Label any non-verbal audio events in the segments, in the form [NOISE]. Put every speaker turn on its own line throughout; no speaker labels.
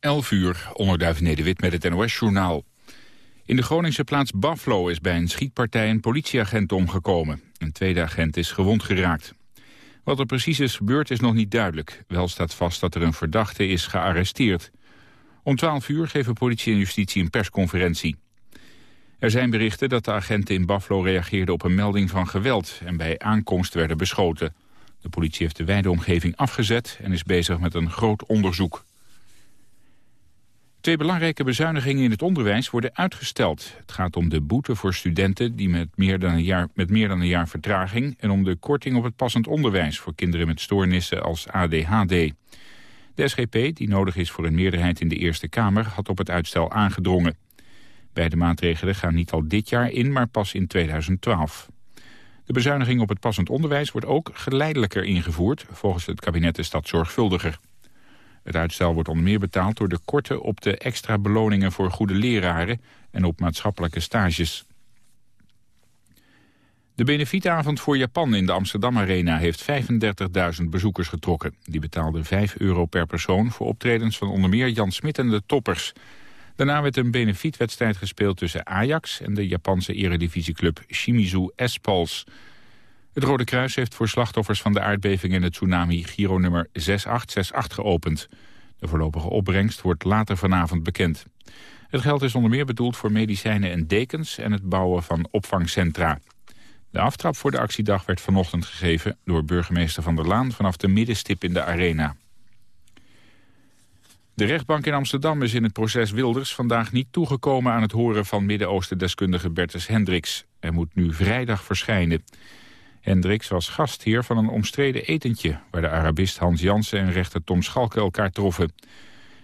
11 uur, onderduif Nederwit met het NOS-journaal. In de Groningse plaats Buffalo is bij een schietpartij een politieagent omgekomen. Een tweede agent is gewond geraakt. Wat er precies is gebeurd is nog niet duidelijk. Wel staat vast dat er een verdachte is gearresteerd. Om 12 uur geven politie en justitie een persconferentie. Er zijn berichten dat de agenten in Buffalo reageerden op een melding van geweld... en bij aankomst werden beschoten. De politie heeft de wijde omgeving afgezet en is bezig met een groot onderzoek. Twee belangrijke bezuinigingen in het onderwijs worden uitgesteld. Het gaat om de boete voor studenten die met meer dan een jaar, met meer dan een jaar vertraging... en om de korting op het passend onderwijs voor kinderen met stoornissen als ADHD. De SGP, die nodig is voor een meerderheid in de Eerste Kamer, had op het uitstel aangedrongen. Beide maatregelen gaan niet al dit jaar in, maar pas in 2012. De bezuiniging op het passend onderwijs wordt ook geleidelijker ingevoerd. Volgens het kabinet is dat zorgvuldiger. Het uitstel wordt onder meer betaald door de korten op de extra beloningen voor goede leraren en op maatschappelijke stages. De benefietavond voor Japan in de Amsterdam Arena heeft 35.000 bezoekers getrokken. Die betaalden 5 euro per persoon voor optredens van onder meer Jan Smit en de Toppers. Daarna werd een benefietwedstrijd gespeeld tussen Ajax en de Japanse eredivisieclub Shimizu S-Pulse. Het Rode Kruis heeft voor slachtoffers van de aardbeving en het tsunami Giro nummer 6868 geopend. De voorlopige opbrengst wordt later vanavond bekend. Het geld is onder meer bedoeld voor medicijnen en dekens en het bouwen van opvangcentra. De aftrap voor de actiedag werd vanochtend gegeven door burgemeester Van der Laan vanaf de middenstip in de arena. De rechtbank in Amsterdam is in het proces Wilders vandaag niet toegekomen aan het horen van Midden-Oosten-deskundige Bertus Hendricks. Hij moet nu vrijdag verschijnen. Hendricks was gastheer van een omstreden etentje... waar de Arabist Hans Jansen en rechter Tom Schalke elkaar troffen.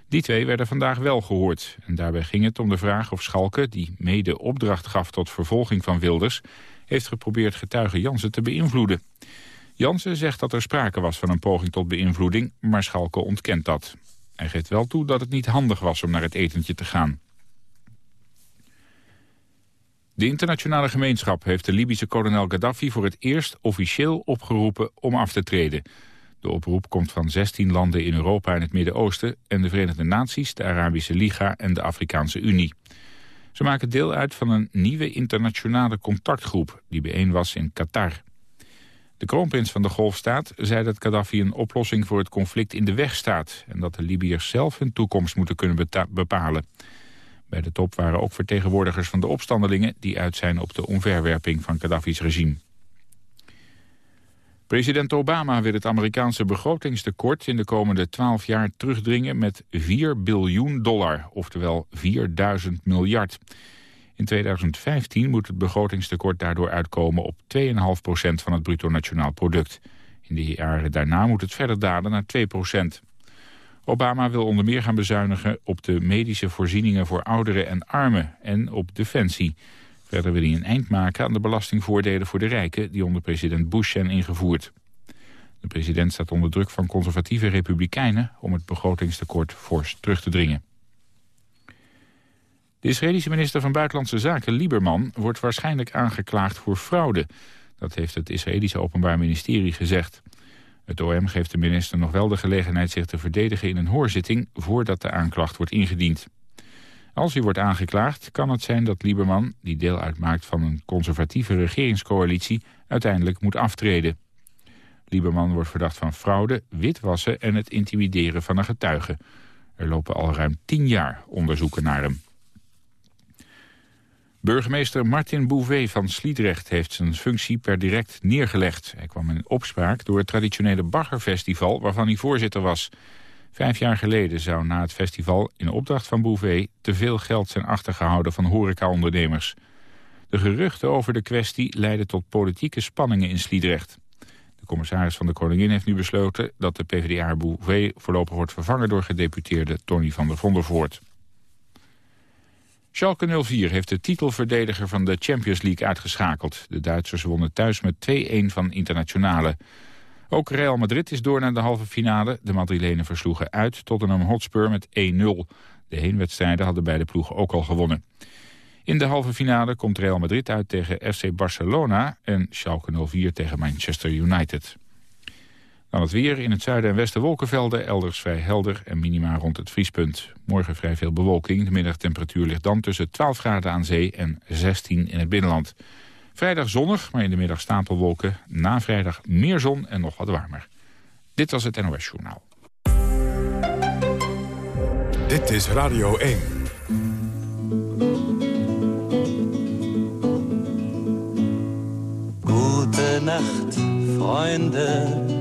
Die twee werden vandaag wel gehoord. En daarbij ging het om de vraag of Schalke, die mede opdracht gaf tot vervolging van Wilders... heeft geprobeerd getuige Jansen te beïnvloeden. Jansen zegt dat er sprake was van een poging tot beïnvloeding, maar Schalke ontkent dat. Hij geeft wel toe dat het niet handig was om naar het etentje te gaan. De internationale gemeenschap heeft de Libische kolonel Gaddafi voor het eerst officieel opgeroepen om af te treden. De oproep komt van 16 landen in Europa en het Midden-Oosten en de Verenigde Naties, de Arabische Liga en de Afrikaanse Unie. Ze maken deel uit van een nieuwe internationale contactgroep die bijeen was in Qatar. De kroonprins van de Golfstaat zei dat Gaddafi een oplossing voor het conflict in de weg staat... en dat de Libiërs zelf hun toekomst moeten kunnen bepalen. Bij de top waren ook vertegenwoordigers van de opstandelingen... die uit zijn op de onverwerping van Gaddafi's regime. President Obama wil het Amerikaanse begrotingstekort in de komende 12 jaar terugdringen met 4 biljoen dollar, oftewel 4000 miljard. In 2015 moet het begrotingstekort daardoor uitkomen op 2,5% van het bruto nationaal product. In de jaren daarna moet het verder dalen naar 2 Obama wil onder meer gaan bezuinigen op de medische voorzieningen voor ouderen en armen en op defensie. Verder wil hij een eind maken aan de belastingvoordelen voor de rijken die onder president Bush zijn ingevoerd. De president staat onder druk van conservatieve republikeinen om het begrotingstekort fors terug te dringen. De Israëlische minister van Buitenlandse Zaken, Lieberman, wordt waarschijnlijk aangeklaagd voor fraude. Dat heeft het Israëlische Openbaar Ministerie gezegd. Het OM geeft de minister nog wel de gelegenheid zich te verdedigen in een hoorzitting voordat de aanklacht wordt ingediend. Als hij wordt aangeklaagd kan het zijn dat Lieberman, die deel uitmaakt van een conservatieve regeringscoalitie, uiteindelijk moet aftreden. Lieberman wordt verdacht van fraude, witwassen en het intimideren van een getuige. Er lopen al ruim tien jaar onderzoeken naar hem. Burgemeester Martin Bouvet van Sliedrecht heeft zijn functie per direct neergelegd. Hij kwam in opspraak door het traditionele baggerfestival waarvan hij voorzitter was. Vijf jaar geleden zou na het festival in opdracht van Bouvet te veel geld zijn achtergehouden van horecaondernemers. De geruchten over de kwestie leidden tot politieke spanningen in Sliedrecht. De commissaris van de Koningin heeft nu besloten dat de PvdA Bouvet voorlopig wordt vervangen door gedeputeerde Tony van der Vondervoort. Schalke 04 heeft de titelverdediger van de Champions League uitgeschakeld. De Duitsers wonnen thuis met 2-1 van Internationale. Ook Real Madrid is door naar de halve finale. De Madrilenen versloegen uit Tottenham Hotspur met 1-0. De heenwedstrijden hadden beide ploegen ook al gewonnen. In de halve finale komt Real Madrid uit tegen FC Barcelona... en Schalke 04 tegen Manchester United. Dan het weer. In het zuiden en westen wolkenvelden. Elders vrij helder en minima rond het vriespunt. Morgen vrij veel bewolking. De middagtemperatuur ligt dan tussen 12 graden aan zee en 16 in het binnenland. Vrijdag zonnig, maar in de middag stapelwolken. Na vrijdag meer zon en nog wat warmer. Dit was het NOS Journaal.
Dit is Radio 1.
Gute Nacht, Freunde.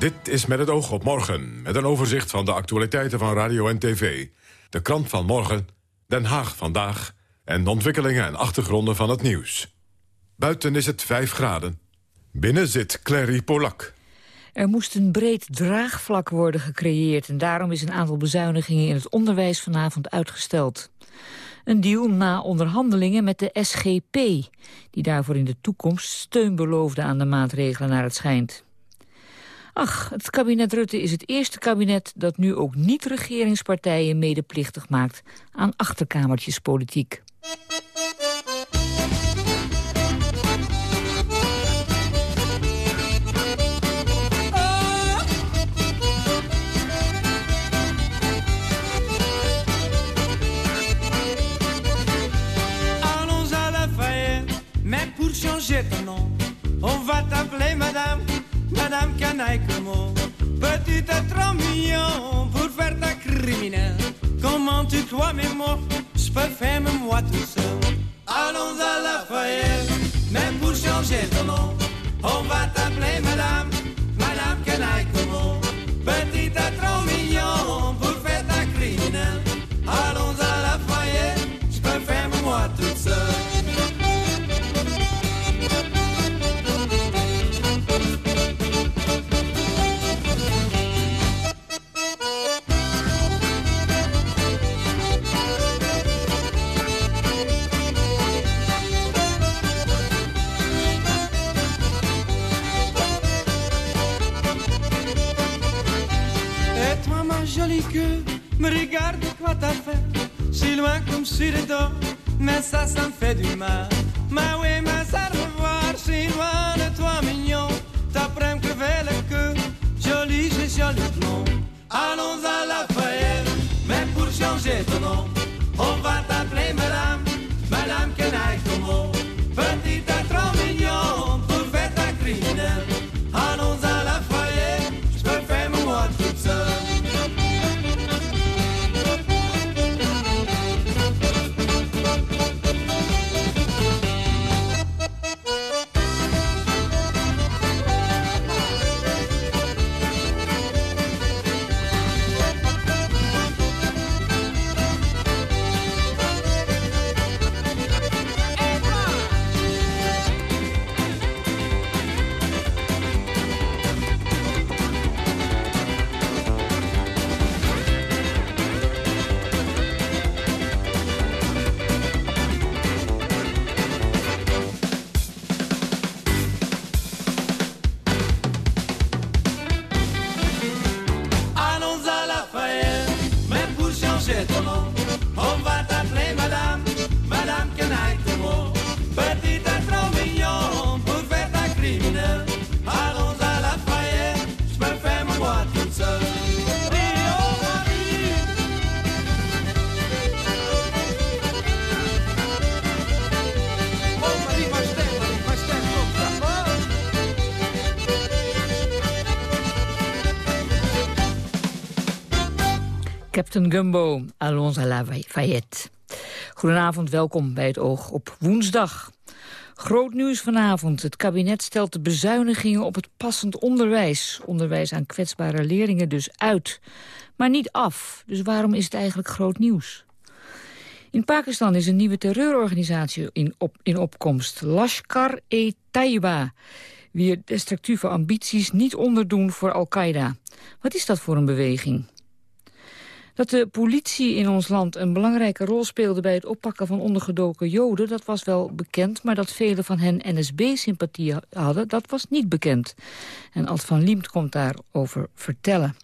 Dit is met het oog op morgen, met een overzicht van de actualiteiten van radio en tv. De krant van morgen, Den Haag vandaag en de ontwikkelingen en achtergronden van het nieuws. Buiten is het 5 graden. Binnen zit Clary Polak.
Er moest een breed draagvlak worden gecreëerd... en daarom is een aantal bezuinigingen in het onderwijs vanavond uitgesteld. Een deal na onderhandelingen met de SGP... die daarvoor in de toekomst steun beloofde aan de maatregelen naar het schijnt. Ach, het kabinet Rutte is het eerste kabinet dat nu ook niet-regeringspartijen medeplichtig maakt aan achterkamertjespolitiek.
Allons à la mais pour changer ton nom, on va t'appeler madame Madame Canaille comme Petit être mignon pour faire ta criminelle. Comment tu crois mes mots? Je peux faire moi tout seul. Allons à la Lafayette Même pour changer ton nom. On va t'appeler Madame Madame Canaille comme Petit être mignon sur le dos, mais ça, ça me fait du mal.
Captain Gumbo, Allons à la Fayette. Goedenavond, welkom bij het Oog op woensdag. Groot nieuws vanavond. Het kabinet stelt de bezuinigingen op het passend onderwijs. Onderwijs aan kwetsbare leerlingen dus uit. Maar niet af. Dus waarom is het eigenlijk groot nieuws? In Pakistan is een nieuwe terreurorganisatie in, in opkomst. Lashkar-e-Taiba. wier destructieve ambities niet onderdoen voor Al-Qaeda. Wat is dat voor een beweging? Dat de politie in ons land een belangrijke rol speelde bij het oppakken van ondergedoken Joden, dat was wel bekend, maar dat velen van hen NSB-sympathie hadden, dat was niet bekend. En Alt van Liemt komt daarover vertellen.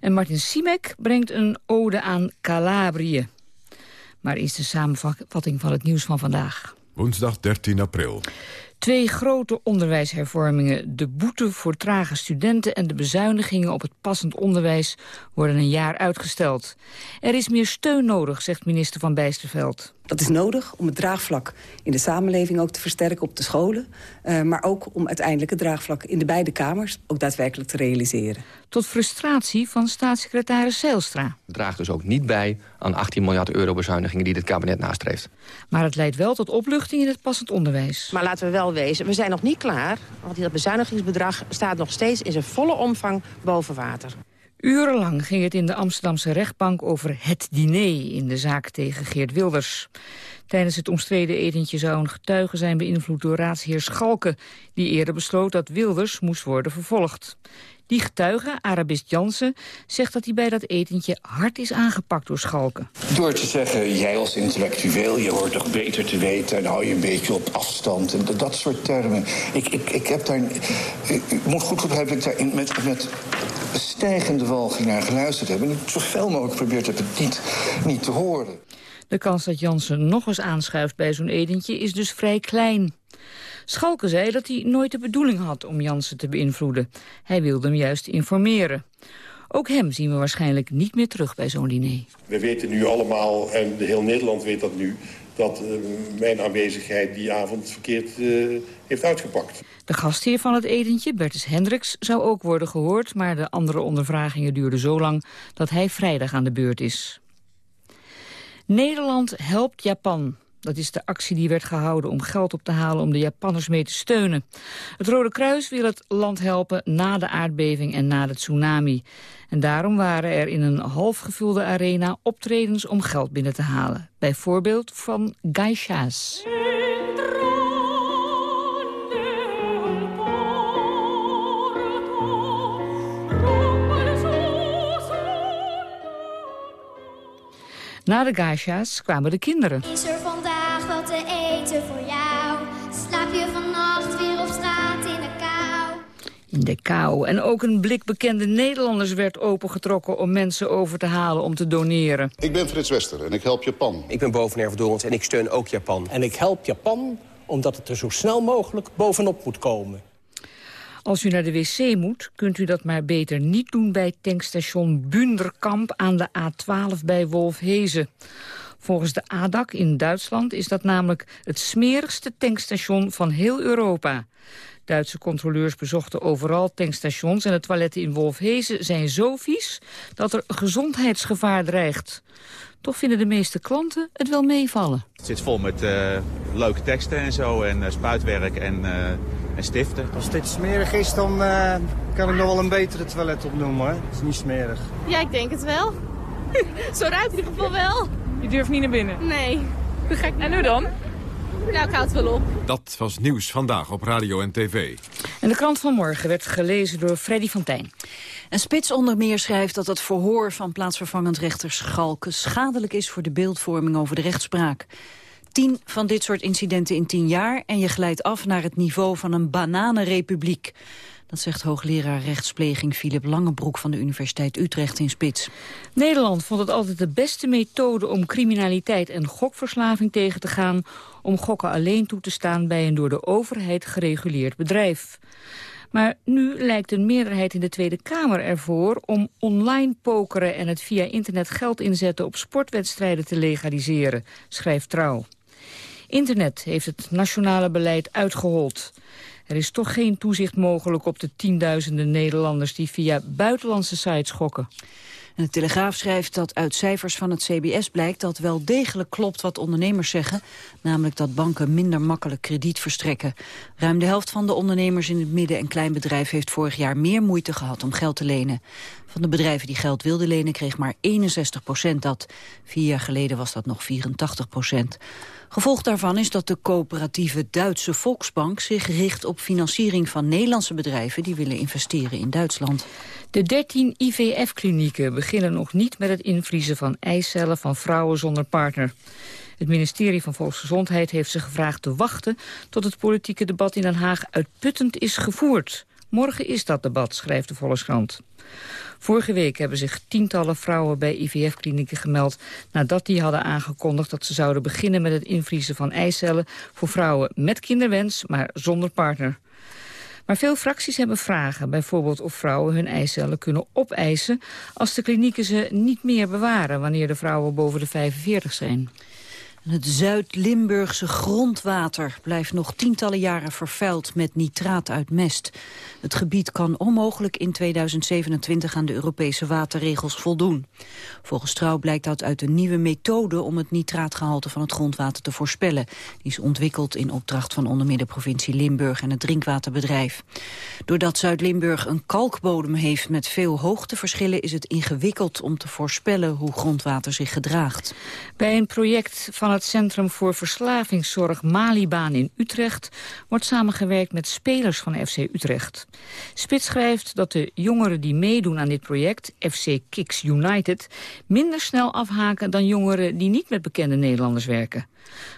En Martin Simek brengt een ode aan Calabrië. Maar is de samenvatting van het nieuws van vandaag.
Woensdag 13 april.
Twee grote onderwijshervormingen, de boete voor trage studenten en de bezuinigingen op het passend onderwijs worden een jaar uitgesteld. Er is meer steun nodig, zegt minister Van Bijsterveld.
Dat is nodig om het draagvlak in de samenleving ook te versterken op de scholen. Uh, maar ook om uiteindelijk het draagvlak in de beide kamers ook daadwerkelijk te realiseren.
Tot frustratie van staatssecretaris Zijlstra.
draagt dus ook niet bij aan 18 miljard euro bezuinigingen die dit kabinet nastreeft.
Maar het leidt wel tot opluchting in het passend onderwijs.
Maar laten we wel wezen, we zijn nog niet klaar. Want dat bezuinigingsbedrag staat nog steeds in zijn volle omvang boven water.
Urenlang ging het in de Amsterdamse rechtbank over het diner in de zaak tegen Geert Wilders. Tijdens het omstreden etentje zou een getuige zijn beïnvloed door raadsheer Schalke... die eerder besloot dat Wilders moest worden vervolgd. Die getuige, Arabist Jansen, zegt dat hij bij dat etentje hard is aangepakt door Schalke.
Door te zeggen, jij als intellectueel, je hoort toch beter te weten... en hou je een beetje op afstand en dat soort termen. Ik, ik, ik heb daar... Ik, moet goed begrijpen ik daar met, met walging naar geluisterd heb... en zoveel mogelijk geprobeerd heb het niet, niet te horen.
De kans dat Jansen nog eens aanschuift bij zo'n etentje is dus vrij klein. Schalke zei dat hij nooit de bedoeling had om Jansen te beïnvloeden. Hij wilde hem juist informeren. Ook hem zien we waarschijnlijk niet meer terug bij zo'n diner.
We weten nu allemaal, en heel Nederland weet dat nu... dat uh, mijn aanwezigheid die avond verkeerd uh, heeft uitgepakt.
De gastheer van het etentje, Bertus Hendricks, zou ook worden gehoord... maar de andere ondervragingen duurden zo lang dat hij vrijdag aan de beurt is. Nederland helpt Japan. Dat is de actie die werd gehouden om geld op te halen om de Japanners mee te steunen. Het Rode Kruis wil het land helpen na de aardbeving en na de tsunami. En daarom waren er in een halfgevulde arena optredens om geld binnen te halen. Bijvoorbeeld van geishas. Na de geisha's kwamen de kinderen.
Er wat te eten voor jou? Slaap je vannacht weer op straat in de kou?
In de kou. En ook een blik bekende Nederlanders werd opengetrokken... om mensen over te halen om te doneren.
Ik ben Frits Wester en ik help Japan.
Ik ben Bovenerf Dorens en ik steun ook Japan.
En ik help Japan omdat het er zo snel mogelijk bovenop moet komen.
Als u naar de wc moet, kunt u dat maar beter niet doen bij tankstation Bunderkamp aan de A12 bij Wolfhezen. Volgens de ADAC in Duitsland is dat namelijk het smerigste tankstation van heel Europa. Duitse controleurs bezochten overal tankstations en de toiletten in Wolfhezen zijn zo vies dat er gezondheidsgevaar dreigt. Toch vinden de meeste klanten het wel meevallen.
Het zit vol met uh, leuke teksten en zo en uh, spuitwerk en... Uh en stiften.
Als dit smerig is, dan uh, kan ik nog wel een betere toilet opnoemen. Hè? Het is niet smerig.
Ja, ik denk het wel. [LAUGHS] Zo ruikt het in ieder geval wel.
Je durft niet naar binnen?
Nee.
En nu dan?
Nou, ik houd het wel op.
Dat was nieuws vandaag op radio en tv.
En de krant van morgen werd gelezen door Freddy van Tijn.
En Spits onder meer schrijft dat het verhoor van plaatsvervangend rechter Schalke schadelijk is voor de beeldvorming over de rechtspraak. Tien van dit soort incidenten in tien jaar en je glijdt af naar het niveau van een bananenrepubliek. Dat zegt hoogleraar rechtspleging Philip Langebroek van de Universiteit Utrecht in Spits.
Nederland vond het altijd de beste methode om criminaliteit en gokverslaving tegen te gaan... om gokken alleen toe te staan bij een door de overheid gereguleerd bedrijf. Maar nu lijkt een meerderheid in de Tweede Kamer ervoor om online pokeren en het via internet geld inzetten op sportwedstrijden te legaliseren, schrijft Trouw. Internet heeft het nationale beleid uitgehold. Er is toch geen toezicht mogelijk op de tienduizenden Nederlanders... die via buitenlandse sites gokken.
En de Telegraaf schrijft dat uit cijfers van het CBS blijkt dat wel degelijk klopt wat ondernemers zeggen. Namelijk dat banken minder makkelijk krediet verstrekken. Ruim de helft van de ondernemers in het midden- en kleinbedrijf heeft vorig jaar meer moeite gehad om geld te lenen. Van de bedrijven die geld wilden lenen kreeg maar 61 procent dat. Vier jaar geleden was dat nog 84 procent. Gevolg daarvan is dat de coöperatieve Duitse Volksbank zich richt op financiering van Nederlandse bedrijven die willen investeren in Duitsland.
De 13 IVF-klinieken beginnen nog niet met het invriezen van eicellen van vrouwen zonder partner. Het ministerie van Volksgezondheid heeft ze gevraagd te wachten tot het politieke debat in Den Haag uitputtend is gevoerd. Morgen is dat debat, schrijft de Volkskrant. Vorige week hebben zich tientallen vrouwen bij IVF-klinieken gemeld... nadat die hadden aangekondigd dat ze zouden beginnen met het invriezen van eicellen... voor vrouwen met kinderwens, maar zonder partner. Maar veel fracties hebben vragen, bijvoorbeeld of vrouwen hun eicellen kunnen opeisen... als de klinieken ze niet meer bewaren wanneer de vrouwen boven de 45 zijn.
Het Zuid-Limburgse grondwater blijft nog tientallen jaren vervuild met nitraat uit mest. Het gebied kan onmogelijk in 2027 aan de Europese waterregels voldoen. Volgens Trouw blijkt dat uit een nieuwe methode om het nitraatgehalte van het grondwater te voorspellen. Die is ontwikkeld in opdracht van onder meer de provincie Limburg en het drinkwaterbedrijf. Doordat Zuid-Limburg een kalkbodem heeft met veel hoogteverschillen is het ingewikkeld om te voorspellen hoe grondwater zich gedraagt.
Bij een project van het Centrum voor Verslavingszorg Malibaan in Utrecht wordt samengewerkt met spelers van FC Utrecht. Spits schrijft dat de jongeren die meedoen aan dit project, FC Kicks United, minder snel afhaken dan jongeren die niet met bekende Nederlanders werken.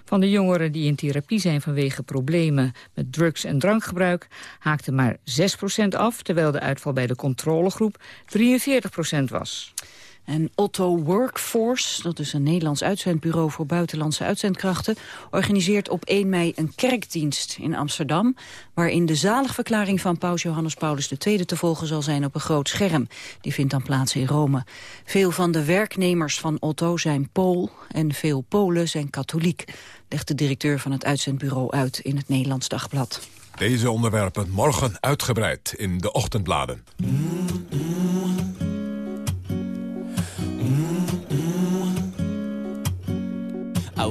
Van de jongeren die in therapie zijn vanwege problemen met drugs- en drankgebruik haakte maar 6% af, terwijl de uitval bij de controlegroep 43% was.
En Otto Workforce, dat is een Nederlands uitzendbureau voor buitenlandse uitzendkrachten, organiseert op 1 mei een kerkdienst in Amsterdam, waarin de zaligverklaring van paus Johannes Paulus II te volgen zal zijn op een groot scherm. Die vindt dan plaats in Rome. Veel van de werknemers van Otto zijn Pool en veel Polen zijn katholiek, legt de directeur van het uitzendbureau uit in het Nederlands Dagblad.
Deze onderwerpen morgen uitgebreid in de ochtendbladen.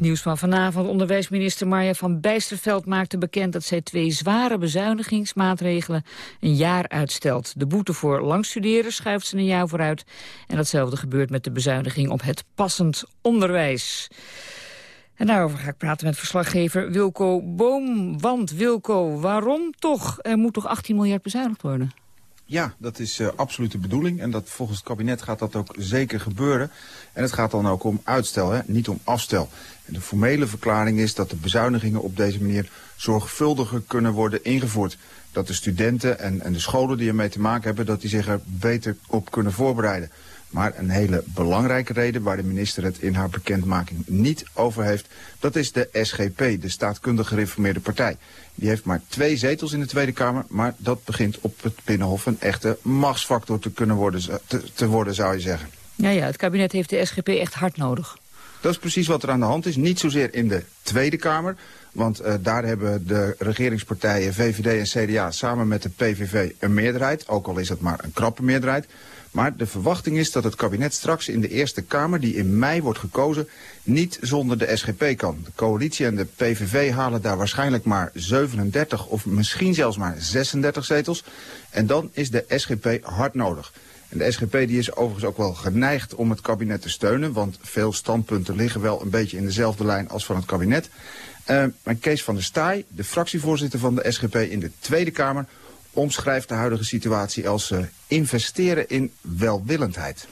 Nieuws van vanavond. Onderwijsminister Marja van Bijsterveld maakte bekend dat zij twee zware bezuinigingsmaatregelen een jaar uitstelt. De boete voor langstuderen schuift ze een jaar vooruit. En datzelfde gebeurt met de bezuiniging op het passend onderwijs. En daarover ga ik praten met verslaggever Wilco Boom. Want Wilco, waarom toch? Er moet toch 18 miljard bezuinigd worden?
Ja, dat is uh, absoluut de bedoeling. En dat, volgens het kabinet gaat dat ook zeker gebeuren. En het gaat dan ook om uitstel, niet om afstel. En de formele verklaring is dat de bezuinigingen op deze manier zorgvuldiger kunnen worden ingevoerd. Dat de studenten en, en de scholen die ermee te maken hebben, dat die zich er beter op kunnen voorbereiden. Maar een hele belangrijke reden waar de minister het in haar bekendmaking niet over heeft... dat is de SGP, de staatkundig gereformeerde partij. Die heeft maar twee zetels in de Tweede Kamer... maar dat begint op het Binnenhof een echte machtsfactor te, kunnen worden, te, te worden, zou je zeggen.
Ja, ja, het kabinet heeft de SGP echt hard nodig.
Dat is precies wat er aan de hand is. Niet zozeer in de Tweede Kamer... Want uh, daar hebben de regeringspartijen VVD en CDA samen met de PVV een meerderheid. Ook al is het maar een krappe meerderheid. Maar de verwachting is dat het kabinet straks in de Eerste Kamer, die in mei wordt gekozen, niet zonder de SGP kan. De coalitie en de PVV halen daar waarschijnlijk maar 37 of misschien zelfs maar 36 zetels. En dan is de SGP hard nodig. En de SGP die is overigens ook wel geneigd om het kabinet te steunen... want veel standpunten liggen wel een beetje in dezelfde lijn als van het kabinet. Uh, maar Kees van der Staaij, de fractievoorzitter van de SGP in de Tweede Kamer omschrijft de huidige situatie als uh, investeren in welwillendheid.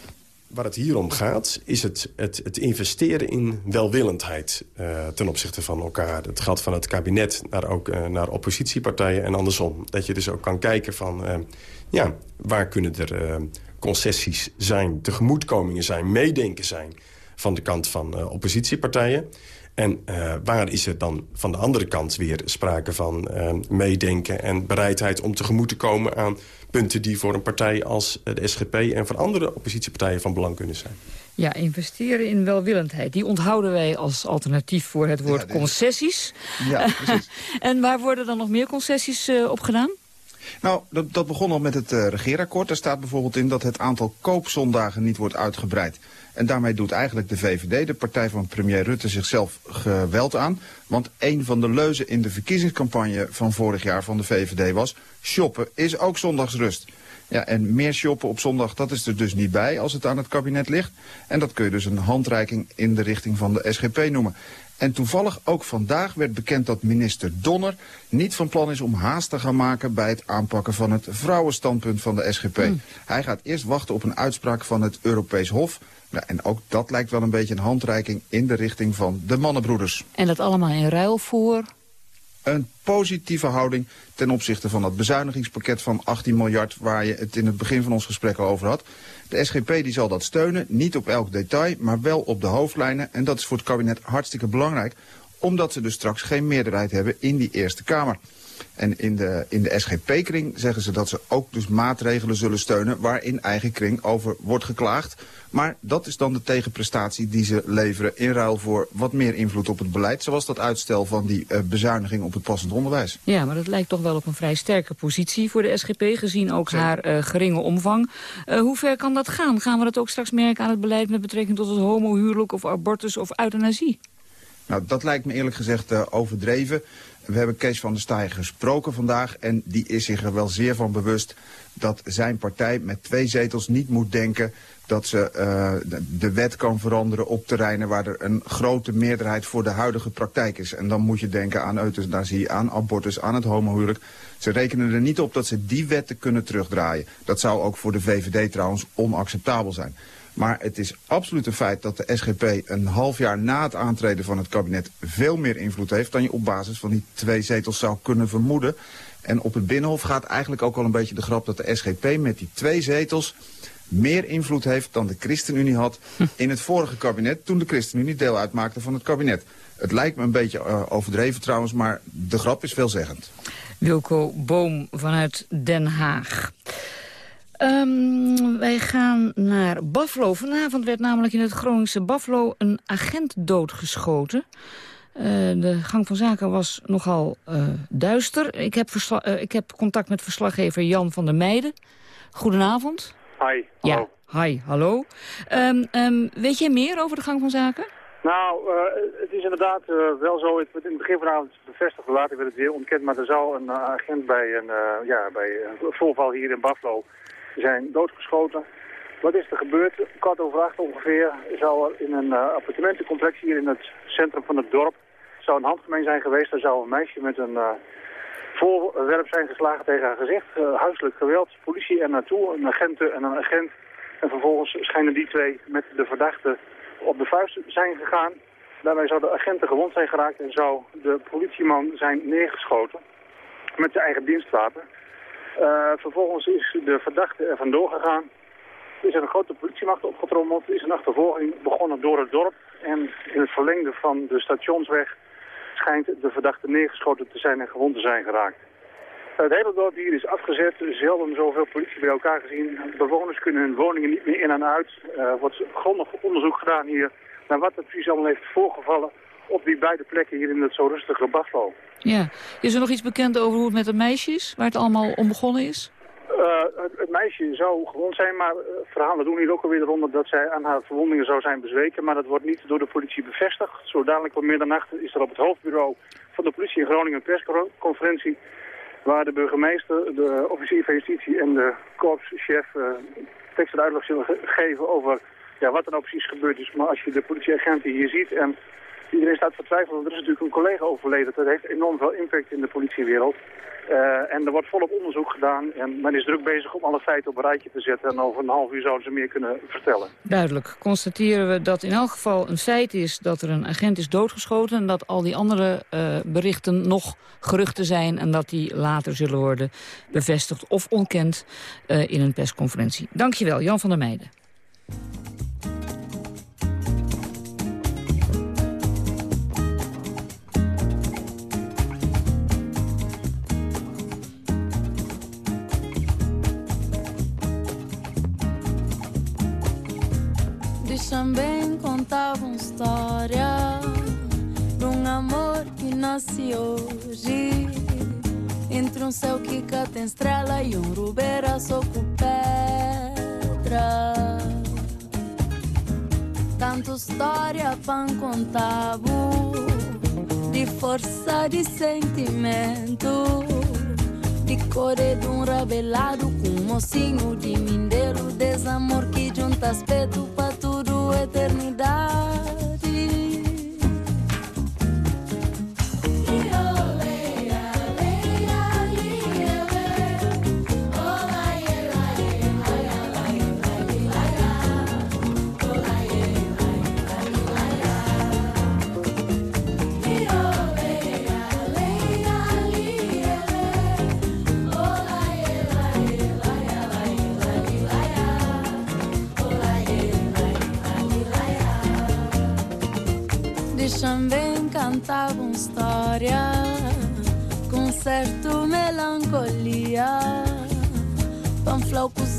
Waar het hier om gaat, is het, het, het investeren in welwillendheid uh, ten opzichte van elkaar. Het gaat van het kabinet naar, ook, uh, naar oppositiepartijen en andersom. Dat je dus ook kan kijken van, ja, waar kunnen er concessies zijn, tegemoetkomingen zijn, meedenken zijn van de kant van oppositiepartijen. En uh, waar is er dan van de andere kant weer sprake van uh, meedenken... en bereidheid om tegemoet te komen aan punten die voor een partij als de SGP... en voor andere oppositiepartijen van belang kunnen zijn.
Ja, investeren in welwillendheid. Die onthouden wij als alternatief voor het woord ja, concessies.
Ja, precies. [LAUGHS]
en waar worden dan nog meer concessies uh, op gedaan?
Nou, dat, dat begon al met het uh, regeerakkoord. Daar staat bijvoorbeeld in dat het aantal koopzondagen niet wordt uitgebreid. En daarmee doet eigenlijk de VVD, de partij van premier Rutte, zichzelf geweld aan. Want een van de leuzen in de verkiezingscampagne van vorig jaar van de VVD was... shoppen is ook zondagsrust. Ja, en meer shoppen op zondag, dat is er dus niet bij als het aan het kabinet ligt. En dat kun je dus een handreiking in de richting van de SGP noemen. En toevallig ook vandaag werd bekend dat minister Donner niet van plan is om haast te gaan maken bij het aanpakken van het vrouwenstandpunt van de SGP. Mm. Hij gaat eerst wachten op een uitspraak van het Europees Hof. Ja, en ook dat lijkt wel een beetje een handreiking in de richting van de mannenbroeders.
En dat allemaal in ruil voor?
Een positieve houding ten opzichte van dat bezuinigingspakket van 18 miljard... waar je het in het begin van ons gesprek over had. De SGP die zal dat steunen, niet op elk detail, maar wel op de hoofdlijnen. En dat is voor het kabinet hartstikke belangrijk, omdat ze dus straks geen meerderheid hebben in die Eerste Kamer. En in de, in de SGP-kring zeggen ze dat ze ook dus maatregelen zullen steunen... waar in eigen kring over wordt geklaagd. Maar dat is dan de tegenprestatie die ze leveren in ruil voor wat meer invloed op het beleid. Zoals dat uitstel van die uh, bezuiniging op het passend onderwijs.
Ja, maar dat lijkt toch wel op een vrij sterke positie voor de SGP... gezien ook Zeker. haar uh, geringe omvang. Uh, hoe ver kan dat gaan? Gaan we dat ook straks merken aan het beleid... met betrekking tot het homohuwelijk of abortus of euthanasie?
Nou, dat lijkt me eerlijk gezegd overdreven. We hebben Kees van der Staaij gesproken vandaag en die is zich er wel zeer van bewust dat zijn partij met twee zetels niet moet denken dat ze uh, de wet kan veranderen op terreinen waar er een grote meerderheid voor de huidige praktijk is. En dan moet je denken aan euthanasie, aan abortus, aan het homohuwelijk. Ze rekenen er niet op dat ze die wetten kunnen terugdraaien. Dat zou ook voor de VVD trouwens onacceptabel zijn. Maar het is absoluut een feit dat de SGP een half jaar na het aantreden van het kabinet veel meer invloed heeft dan je op basis van die twee zetels zou kunnen vermoeden. En op het Binnenhof gaat eigenlijk ook al een beetje de grap dat de SGP met die twee zetels meer invloed heeft dan de ChristenUnie had in het vorige kabinet... toen de ChristenUnie deel uitmaakte van het kabinet. Het lijkt me een beetje uh, overdreven trouwens, maar de grap is veelzeggend.
Wilco Boom vanuit Den Haag. Um, wij gaan naar Buffalo. Vanavond werd namelijk in het Groningse Buffalo een agent doodgeschoten. Uh, de gang van zaken was nogal uh, duister. Ik heb, uh, ik heb contact met verslaggever Jan van der Meijden. Goedenavond.
Hi,
Ja, Hi, hallo. Ehm, ehm, weet jij meer over de gang van zaken?
Nou, eh, het is inderdaad eh, wel zo. Het werd in het begin vanavond bevestigd, later werd het weer ontkend. Maar er zou een eh, agent bij een, eh, ja, bij een voorval hier in Buffalo zijn doodgeschoten. Wat is er gebeurd? Kwart over acht ongeveer zou er in een eh, appartementencomplex hier in het centrum van het dorp zou een handgemeen zijn geweest. Er zou een meisje met een eh, voorwerp zijn geslagen tegen haar gezicht. Eh, huiselijk geweld, politie er naartoe, een agent en een agent. En vervolgens schijnen die twee met de verdachte op de vuist zijn gegaan. Daarbij zou de agenten gewond zijn geraakt en zou de politieman zijn neergeschoten met zijn eigen dienstwapen. Eh, vervolgens is de verdachte er vandoor gegaan. Er is een grote politiemacht opgetrommeld. Is een achtervolging begonnen door het dorp. En in het verlengde van de stationsweg schijnt de verdachte neergeschoten te zijn en gewond te zijn geraakt. Het hele dorp hier is afgezet, zelden zoveel politie bij elkaar gezien. Bewoners kunnen hun woningen niet meer in en uit. Er wordt grondig onderzoek gedaan hier naar wat er precies allemaal heeft voorgevallen op die beide plekken hier in het zo rustige Buffalo.
Ja. Is er nog iets bekend over hoe het met de meisjes, waar het allemaal om begonnen is?
Uh, het, het, meisje zou gewond zijn, maar uh, verhalen doen hier ook alweer eronder dat zij aan haar verwondingen zou zijn bezweken. Maar dat wordt niet door de politie bevestigd. Zo dadelijk om middernacht is er op het hoofdbureau van de politie in Groningen een persconferentie. Waar de burgemeester, de officier van justitie en de korpschef uh, tekst en uitleg zullen ge geven over ja, wat er nou precies gebeurd is. Maar als je de politieagenten hier ziet en iedereen staat vertwijfeld, er is natuurlijk een collega overleden. Dat heeft enorm veel impact in de politiewereld. Uh, en er wordt volop onderzoek gedaan en men is druk bezig om alle feiten op een rijtje te zetten. En over een half uur zouden ze meer kunnen vertellen.
Duidelijk. Constateren we dat in elk geval een feit is dat er een agent is doodgeschoten... en dat al die andere uh, berichten nog geruchten zijn... en dat die later zullen worden bevestigd of ontkend uh, in een persconferentie. Dankjewel, Jan van der Meijden.
Também contava uma história de um amor que nasce hoje. Entre um céu que cá tem estrela e um rubeira só com pedra. Tanto história pan contavo de força de sentimento. De core de um rabelado com um mocinho de mindeiro desamor que junta aspecto para tudo eternidade também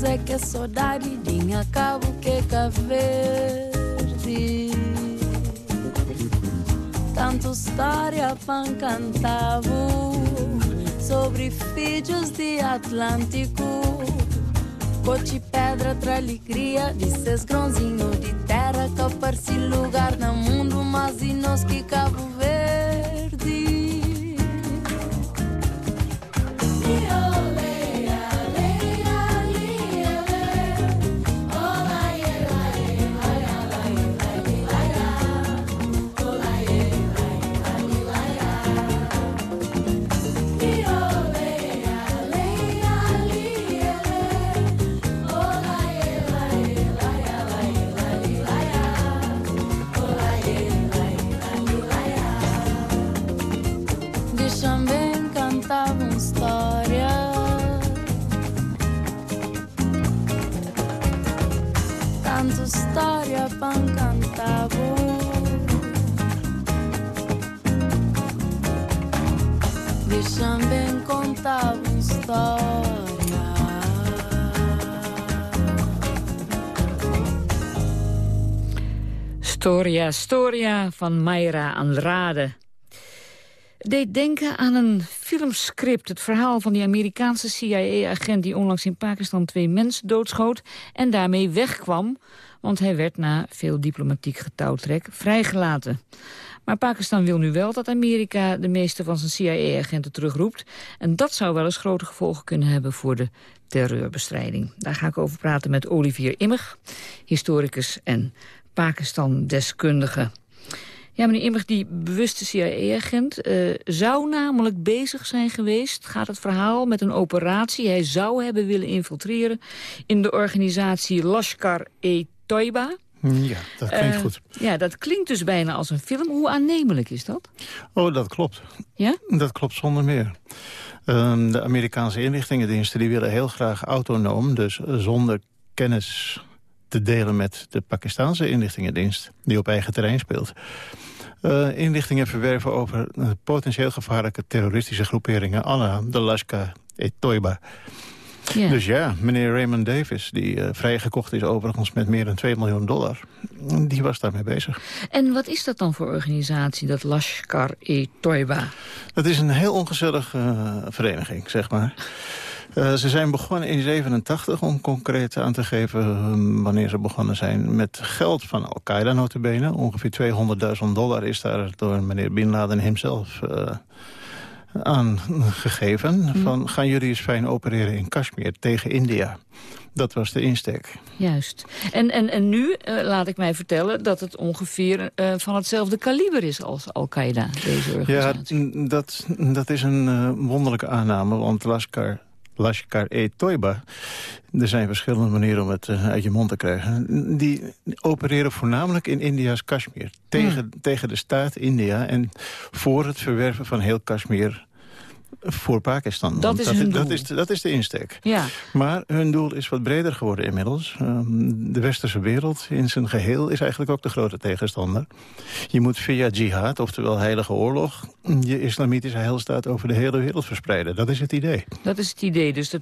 Panflauco é que saudade dinha cabo que verde. Tanto história pan cantava sobre filhos de Atlântico. Cote pedra tra alegria de seus grãozinhos de terra que aparece lugar no mundo, mas e nós que Cabo Storia,
Storia van Mayra Andrade. Deed denken aan een filmscript. Het verhaal van die Amerikaanse CIA-agent... die onlangs in Pakistan twee mensen doodschoot en daarmee wegkwam... want hij werd na veel diplomatiek getouwtrek vrijgelaten. Maar Pakistan wil nu wel dat Amerika de meeste van zijn CIA-agenten terugroept. En dat zou wel eens grote gevolgen kunnen hebben voor de terreurbestrijding. Daar ga ik over praten met Olivier Immig, historicus en Pakistan-deskundige. Ja, meneer Immig, die bewuste CIA-agent uh, zou namelijk bezig zijn geweest... gaat het verhaal met een operatie. Hij zou hebben willen infiltreren in de organisatie Lashkar-e-Toiba...
Ja, dat klinkt
Uh,
goed.
Ja, dat klinkt dus bijna als een film. Hoe aannemelijk is dat?
Oh, dat klopt.
Ja?
Dat klopt zonder meer. Um, de Amerikaanse inlichtingendiensten die willen heel graag autonoom... dus zonder kennis te delen met de Pakistanse inlichtingendienst... die op eigen terrein speelt. Uh, inlichtingen verwerven over uh, potentieel gevaarlijke terroristische groeperingen... Anna, de Lashkar-e-Toiba... Dus ja, meneer Raymond Davis, die uh, vrijgekocht is overigens met meer dan 2 miljoen dollar... die was daarmee bezig.
En wat is dat dan voor organisatie, dat Lashkar-e-Toiba?
Dat is een heel ongezellige uh, vereniging, zeg maar. Uh, ze zijn begonnen in 87, om concreet aan te geven um, wanneer ze begonnen zijn... met geld van Al-Qaeda notabene. Ongeveer 200.000 dollar is daar door meneer Bin Laden hemzelf aangegeven. Hmm. Van, gaan jullie eens fijn opereren in Kashmir tegen India? Dat was de insteek.
Juist. En, en, en nu uh, laat ik mij vertellen dat het ongeveer uh, van hetzelfde kaliber is als Al-Qaeda, deze organisatie.
Ja, dat, dat is een uh, wonderlijke aanname, want Lashkar... Lashkar-e-Toiba. Er zijn verschillende manieren om het uh, uit je mond te krijgen. Die opereren voornamelijk in India's Kashmir. Tegen, hmm. tegen de staat India en voor het verwerven van heel Kashmir voor Pakistan.
Dat is
dat,
hun
dat
doel.
Is, dat is de insteek.
Ja.
Maar hun doel is wat breder geworden inmiddels. Um, de westerse wereld in zijn geheel is eigenlijk ook de grote tegenstander. Je moet via jihad, oftewel heilige oorlog... je islamitische heilstaat over de hele wereld verspreiden. Dat is het idee.
Dat is het idee. Dus dat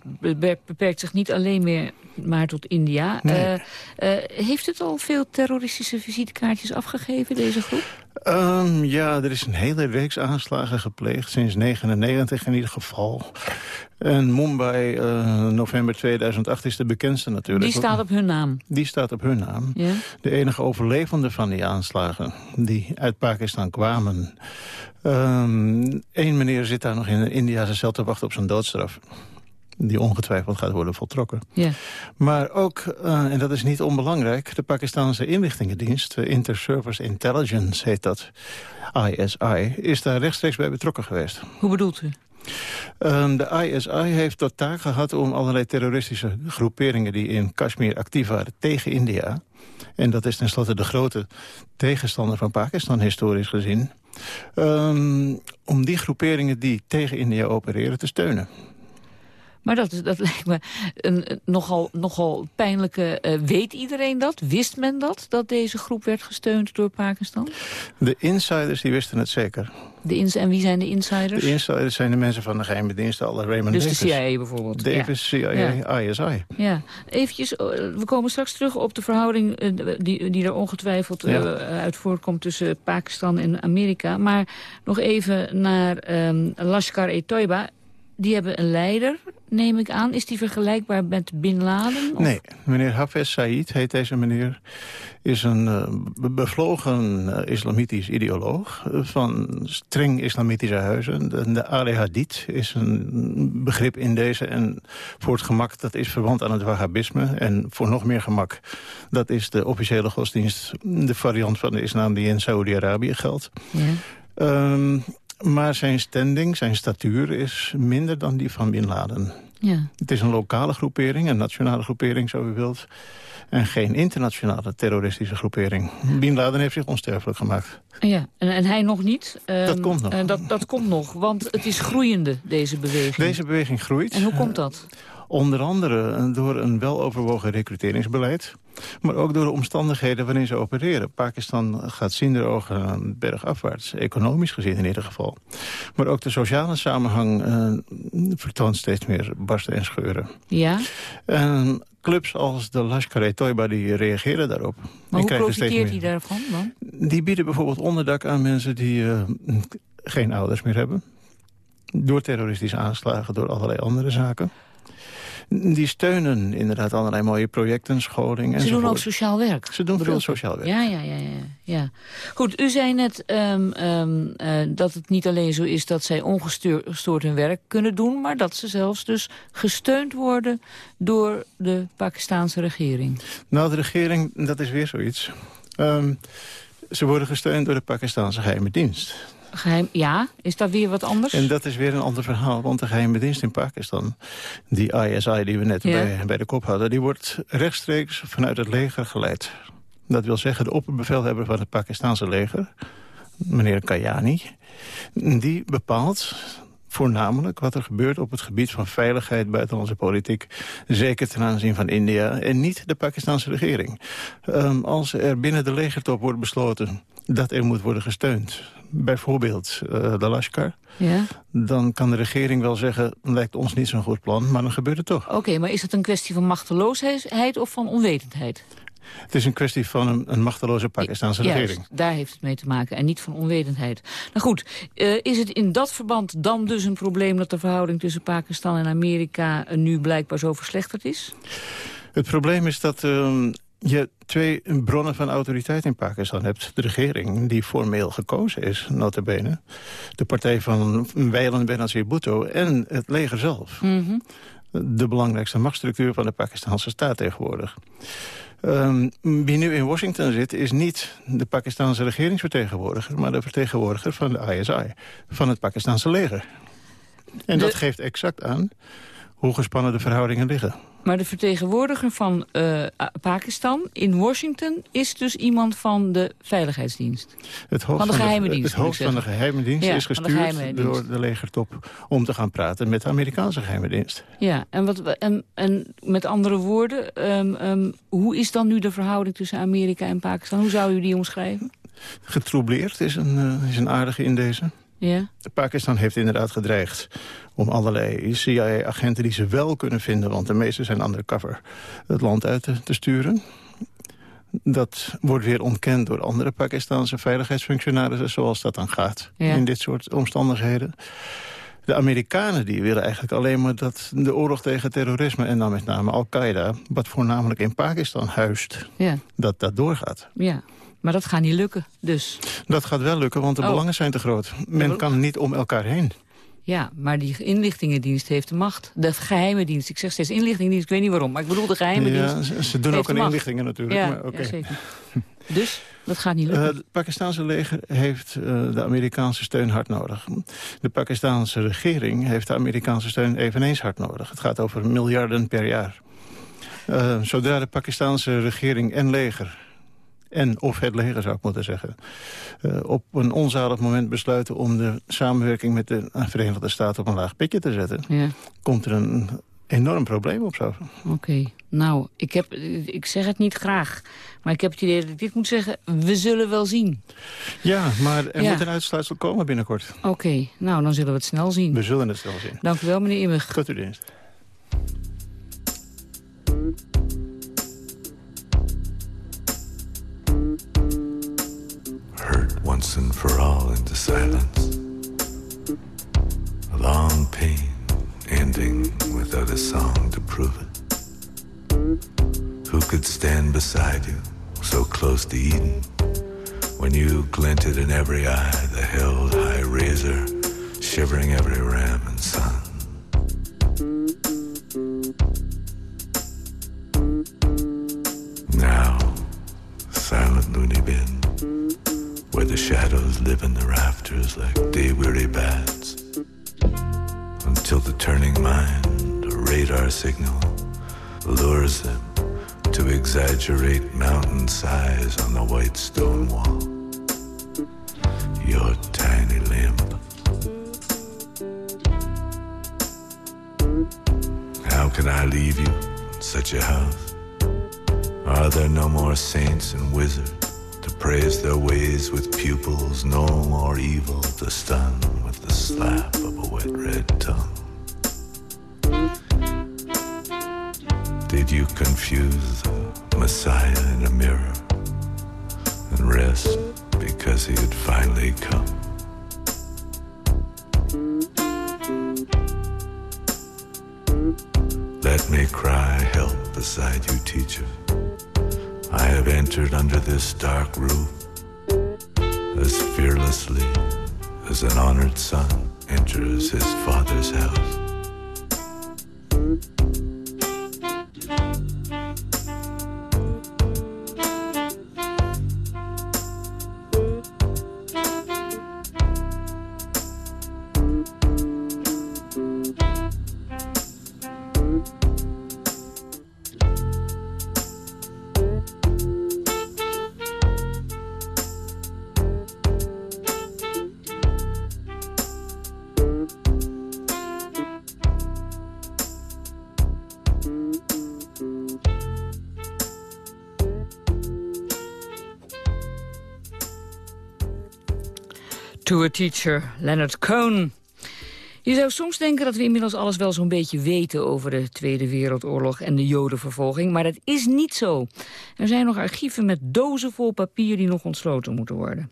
beperkt zich niet alleen meer maar tot India.
Nee.
Uh, uh, heeft het al veel terroristische visitekaartjes afgegeven, deze groep?
Um, ja, er is een hele reeks aanslagen gepleegd, sinds 1999 in ieder geval. En Mumbai, uh, november 2008, is de bekendste natuurlijk.
Die staat op hun naam?
Die staat op hun naam.
Ja?
De enige overlevende van die aanslagen, die uit Pakistan kwamen. Eén um, meneer zit daar nog in India cel te wachten op zijn doodstraf die ongetwijfeld gaat worden voltrokken.
Ja.
Maar ook, uh, en dat is niet onbelangrijk... de Pakistanse inlichtingendienst, Inter-Service Intelligence heet dat, ISI... is daar rechtstreeks bij betrokken geweest.
Hoe bedoelt u?
Um, de ISI heeft tot taak gehad om allerlei terroristische groeperingen... die in Kashmir actief waren tegen India... en dat is tenslotte de grote tegenstander van Pakistan historisch gezien... Um, om die groeperingen die tegen India opereren te steunen.
Maar dat, dat [LAUGHS] lijkt me een, nogal, nogal pijnlijke... Uh, weet iedereen dat? Wist men dat? Dat deze groep werd gesteund door Pakistan?
De insiders die wisten het zeker.
De ins en wie zijn de insiders?
De insiders zijn de mensen van de geheime diensten, alle Raymond
dus
Davis.
de CIA bijvoorbeeld?
Davis,
ja.
CIA,
ja.
ISI.
Ja, eventjes, we komen straks terug op de verhouding uh, die, die er ongetwijfeld uh, ja. uit voortkomt tussen Pakistan en Amerika. Maar nog even naar um, Lashkar-e-Toiba. Die hebben een leider, neem ik aan. Is die vergelijkbaar met Bin Laden? Of?
Nee, meneer Hafez Said heet deze meneer. Is een uh, bevlogen uh, islamitisch ideoloog uh, van streng islamitische huizen. De, de Ali Hadith is een begrip in deze. En voor het gemak, dat is verwant aan het wahhabisme. En voor nog meer gemak, dat is de officiële godsdienst... de variant van de islam die in Saoedi-Arabië geldt.
Ja.
Um, maar zijn standing, zijn statuur is minder dan die van Bin Laden.
Ja.
Het is een lokale groepering, een nationale groepering, zo u wilt. En geen internationale terroristische groepering. Bin Laden heeft zich onsterfelijk gemaakt.
Ja, en, en hij nog niet.
Um, dat komt nog.
Uh, dat, dat komt nog, want het is groeiende, deze beweging.
Deze beweging groeit.
En hoe komt dat?
Onder andere door een weloverwogen recruteringsbeleid. Maar ook door de omstandigheden waarin ze opereren. Pakistan gaat zinderogen bergafwaarts, economisch gezien in ieder geval. Maar ook de sociale samenhang uh, vertoont steeds meer barsten en scheuren.
Ja?
En clubs als de Lashkar-e-Toiba die reageren daarop.
Maar hoe profiteert hij daarvan dan?
Die bieden bijvoorbeeld onderdak aan mensen die uh, geen ouders meer hebben Door terroristische aanslagen, door allerlei andere zaken. Die steunen inderdaad allerlei mooie projecten, scholing en
Ze doen ook sociaal werk.
Ze doen veel sociaal werk.
Ja, ja, ja, ja, ja. Goed, u zei net ehm, ehm, eh, dat het niet alleen zo is dat zij ongestoord hun werk kunnen doen... maar dat ze zelfs dus gesteund worden door de Pakistanse regering.
Nou, de regering, dat is weer zoiets. Ehm, ze worden gesteund door de Pakistanse geheime dienst.
Geheim, ja, is dat weer wat anders?
En dat is weer een ander verhaal, want de geheime dienst in Pakistan... die ISI die we net
Ja.
bij, bij de kop hadden... die wordt rechtstreeks vanuit het leger geleid. Dat wil zeggen, de opperbevelhebber van het Pakistanse leger... meneer Kayani, die bepaalt voornamelijk wat er gebeurt op het gebied van veiligheid, buitenlandse politiek. Zeker ten aanzien van India en niet de Pakistanse regering. Ehm, als er binnen de legertop wordt besloten dat er moet worden gesteund, bijvoorbeeld eh, de Lashkar...
Ja.
dan kan de regering wel zeggen, lijkt ons niet zo'n goed plan, maar dan gebeurt het toch.
Oké, maar is het een kwestie van machteloosheid of van onwetendheid?
Het is een kwestie van een, een machteloze Pakistanse regering.
Juist, daar heeft het mee te maken en niet van onwetendheid. Nou goed, eh, is het in dat verband dan dus een probleem... dat de verhouding tussen Pakistan en Amerika nu blijkbaar zo verslechterd is?
Het probleem is dat ehm, je twee bronnen van autoriteit in Pakistan hebt. De regering, die formeel gekozen is, notabene. De partij van Wijlen Benazir Bhutto en het leger zelf.
Mhm.
De belangrijkste machtsstructuur van de Pakistanse staat tegenwoordig. Ehm, wie nu in Washington zit, is niet de Pakistanse regeringsvertegenwoordiger... maar de vertegenwoordiger van de ISI, van het Pakistanse leger. En dat geeft exact aan hoe gespannen de verhoudingen liggen.
Maar de vertegenwoordiger van eh, Pakistan in Washington... is dus iemand van de Veiligheidsdienst.
Het hoofd
Van de geheime dienst,
Het hoofd van de geheime dienst
Ja,
is
de
gestuurd door de legertop... om te gaan praten met de Amerikaanse geheime dienst.
Ja, en, wat, en, en met andere woorden... ehm, ehm, hoe is dan nu de verhouding tussen Amerika en Pakistan? Hoe zou u die omschrijven?
Getroubleerd is een, eh, is een aardige in deze.
Ja.
Pakistan heeft inderdaad gedreigd om allerlei CIA-agenten die ze wel kunnen vinden... want de meeste zijn undercover, het land uit te, te sturen. Dat wordt weer ontkend door andere Pakistanse veiligheidsfunctionarissen... zoals dat dan gaat
Ja.
in dit soort omstandigheden. De Amerikanen die willen eigenlijk alleen maar dat de oorlog tegen terrorisme... en dan met name Al-Qaeda, wat voornamelijk in Pakistan huist...
Ja.
dat dat doorgaat.
Ja, maar dat gaat niet lukken, dus.
Dat gaat wel lukken, want de
Oh.
belangen zijn te groot. Men kan niet om elkaar heen.
Ja, maar die inlichtingendienst heeft de macht. De geheime dienst. Ik zeg steeds inlichtingendienst, ik weet niet waarom. Maar ik bedoel de geheime
Ja,
dienst.
ze- ze doen ook aan
macht.
inlichtingen natuurlijk,
Ja,
maar
ja, zeker. Dus, dat gaat niet
Eh,
lukken.
het Pakistanse leger heeft eh, de Amerikaanse steun hard nodig. De Pakistanse regering heeft de Amerikaanse steun eveneens hard nodig. Het gaat over miljarden per jaar. Eh, zodra de Pakistanse regering en leger... en of het leger zou ik moeten zeggen... eh, op een onzalig moment besluiten om de samenwerking met de Verenigde Staten op een laag pitje te zetten...
Ja.
komt er een enorm probleem op zo.
Oké, nou, ik, heb, ik zeg het niet graag. Maar ik heb het idee dat ik dit moet zeggen. We zullen wel zien.
Ja, maar er
Ja.
moet een uitsluitsel komen binnenkort.
Oké, nou, dan zullen we het snel zien.
We zullen het snel zien.
Dank u wel, meneer Immig.
Tot uw dienst.
Once and for all into silence. A long pain ending without a song to prove it. Who could stand beside you, so close to Eden, when you glinted in every eye the held high razor, shivering every ram and sun? Where the shadows live in the rafters like day-weary bats, until the turning mind, a radar signal, lures them to exaggerate mountain size on the white stone wall. Your tiny limb. How can I leave you in such a house? Are there no more saints and wizards praise their ways with pupils? No more evil to stun with the slap of a wet red tongue? Did you confuse the Messiah in a mirror and rest because he had finally come? Let me cry help beside you, teacher. I have entered under this dark roof as fearlessly as an honored son enters his father's house.
Teacher, Leonard Cohen. Je zou soms denken dat we inmiddels alles wel zo'n beetje weten... over de Tweede Wereldoorlog en de Jodenvervolging, maar dat is niet zo. Er zijn nog archieven met dozen vol papier die nog ontsloten moeten worden.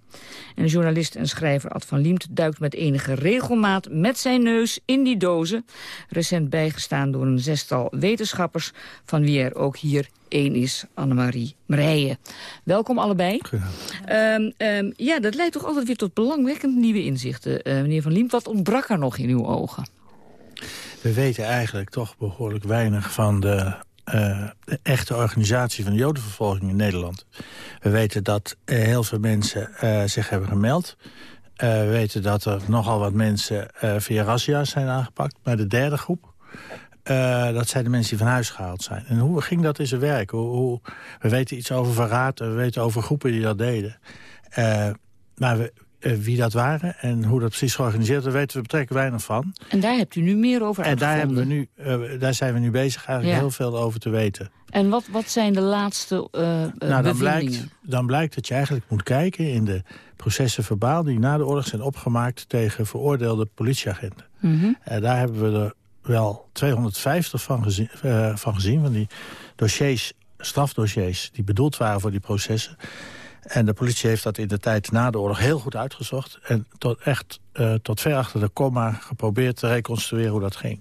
En de journalist en schrijver Ad van Liemt duikt met enige regelmaat... met zijn neus in die dozen, recent bijgestaan door een zestal wetenschappers... van wie er ook hier één is, Annemarie Mreijen. Welkom allebei. Ehm, ehm, ja, dat leidt toch altijd weer tot belangwekkend nieuwe inzichten. Eh, meneer Van Liemt, wat ontbrak er nog in uw ogen?
We weten eigenlijk toch behoorlijk weinig van de, eh, de echte organisatie van de jodenvervolging in Nederland. We weten dat heel veel mensen eh, zich hebben gemeld. We weten dat er nogal wat mensen via razzia's zijn aangepakt. Maar de derde groep, eh, dat zijn de mensen die van huis gehaald zijn. En hoe ging dat in zijn werk? Hoe, hoe- we weten iets over verraad, we weten over groepen die dat deden. Eh, maar we, eh, wie dat waren en hoe dat precies georganiseerd was, weten we betrekkelijk weinig van.
En daar hebt u nu meer over
En daar, hebben we nu, daar zijn we nu bezig eigenlijk
Ja.
heel veel over te weten.
En wat, wat zijn de laatste
nou, dan
bevindingen?
blijkt, dan blijkt dat je eigenlijk moet kijken in de processen verbaal... die na de oorlog zijn opgemaakt tegen veroordeelde politieagenten. Eh, daar hebben we er wel 250 van gezien, eh, van gezien, van die dossiers, strafdossiers... die bedoeld waren voor die processen. En de politie heeft dat in de tijd na de oorlog heel goed uitgezocht... en tot, echt eh, tot ver achter de komma geprobeerd te reconstrueren hoe dat ging.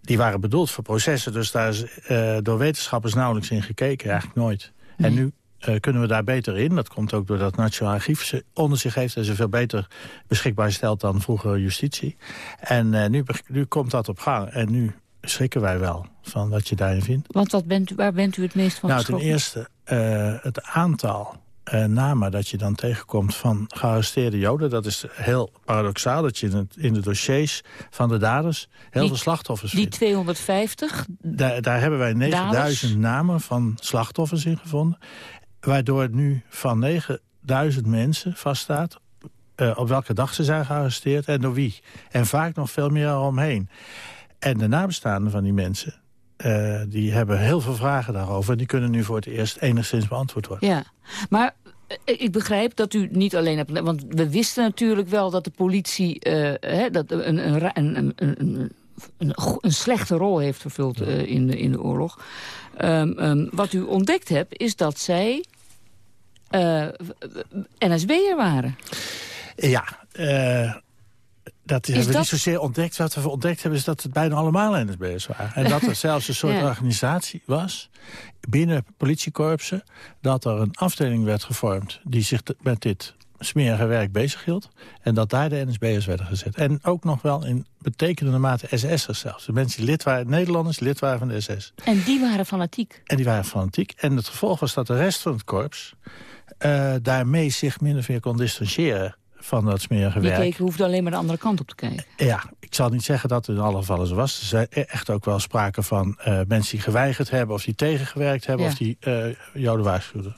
Die waren bedoeld voor processen, dus daar is eh, door wetenschappers nauwelijks in gekeken, eigenlijk nooit. En nu eh, kunnen we daar beter in. Dat komt ook doordat het Nationaal Archief ze onder zich heeft... en ze veel beter beschikbaar stelt dan vroeger justitie. En eh, nu, nu komt dat op gang. En nu schrikken wij wel van wat je daarin vindt.
Want wat bent u, waar bent u het meest van
Nou, ten eerste eh, het aantal namen dat je dan tegenkomt van gearresteerde joden. Dat is heel paradoxaal, dat je in, het, in de dossiers van de daders heel
Die-
veel slachtoffers
Die
vindt.
250,
Daar, daar hebben wij 9000 namen van slachtoffers in gevonden. Waardoor het nu van 9000 mensen vaststaat... eh, op welke dag ze zijn gearresteerd en door wie. En vaak nog veel meer eromheen. En de nabestaanden van die mensen... eh, die hebben heel veel vragen daarover. En die kunnen nu voor het eerst enigszins beantwoord worden.
Ja, maar eh, ik begrijp dat u niet alleen hebt... Want we wisten natuurlijk wel dat de politie hè, dat een, een, een, een, een, een, slechte rol heeft vervuld in, de, in de oorlog. Ehm, ehm, wat u ontdekt hebt, is dat zij eh, NSB'er waren.
Ja, eh, dat hebben we
dat-
niet zozeer ontdekt. Wat we ontdekt hebben is dat het bijna allemaal NSB'ers waren. En dat er zelfs een soort
Ja.
organisatie was binnen politiekorpsen... dat er een afdeling werd gevormd die zich met dit smerige werk bezighield. En dat daar de NSB'ers werden gezet. En ook nog wel in betekenende mate SS'ers zelfs. De mensen die lid waren, Nederlanders, lid waren van de SS.
En die waren fanatiek.
En die waren fanatiek. En het gevolg was dat de rest van het korps... eh, daarmee zich min of meer kon distancieren van dat smerige
Die
werk.
keken hoefde alleen maar de andere kant op te kijken.
Ja, ik zal niet zeggen dat het in alle gevallen zo was. Er zijn e- echt ook wel sprake van eh, mensen die geweigerd hebben... of die tegengewerkt hebben
Ja.
of die eh, joden waarschuwden.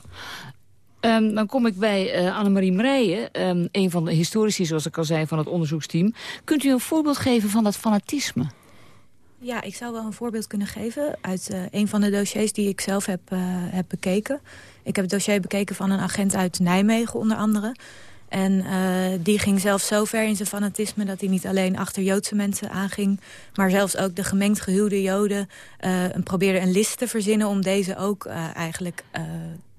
Ehm, dan kom ik bij eh, Annemarie Mreijen, ehm, een van de historici, zoals ik al zei, van het onderzoeksteam. Kunt u een voorbeeld geven van dat fanatisme?
Ja, ik zou wel een voorbeeld kunnen geven uit eh, een van de dossiers die ik zelf heb, eh, heb bekeken. Ik heb het dossier bekeken van een agent uit Nijmegen onder andere. En eh, die ging zelfs zo ver in zijn fanatisme dat hij niet alleen achter Joodse mensen aanging... maar zelfs ook de gemengd gehuwde Joden eh, probeerde een list te verzinnen... om deze ook eh, eigenlijk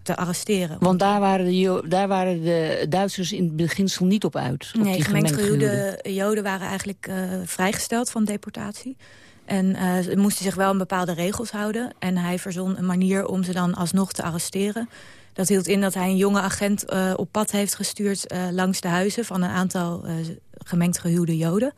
te arresteren.
Want daar waren, de, daar waren de Duitsers in het beginsel niet op uit. op
Nee, gemengd gehuwde Joden waren eigenlijk vrijgesteld van deportatie. En eh, ze moesten zich wel aan bepaalde regels houden. En hij verzon een manier om ze dan alsnog te arresteren. Dat hield in dat hij een jonge agent eh, op pad heeft gestuurd... eh, langs de huizen van een aantal eh, gemengd gehuwde joden.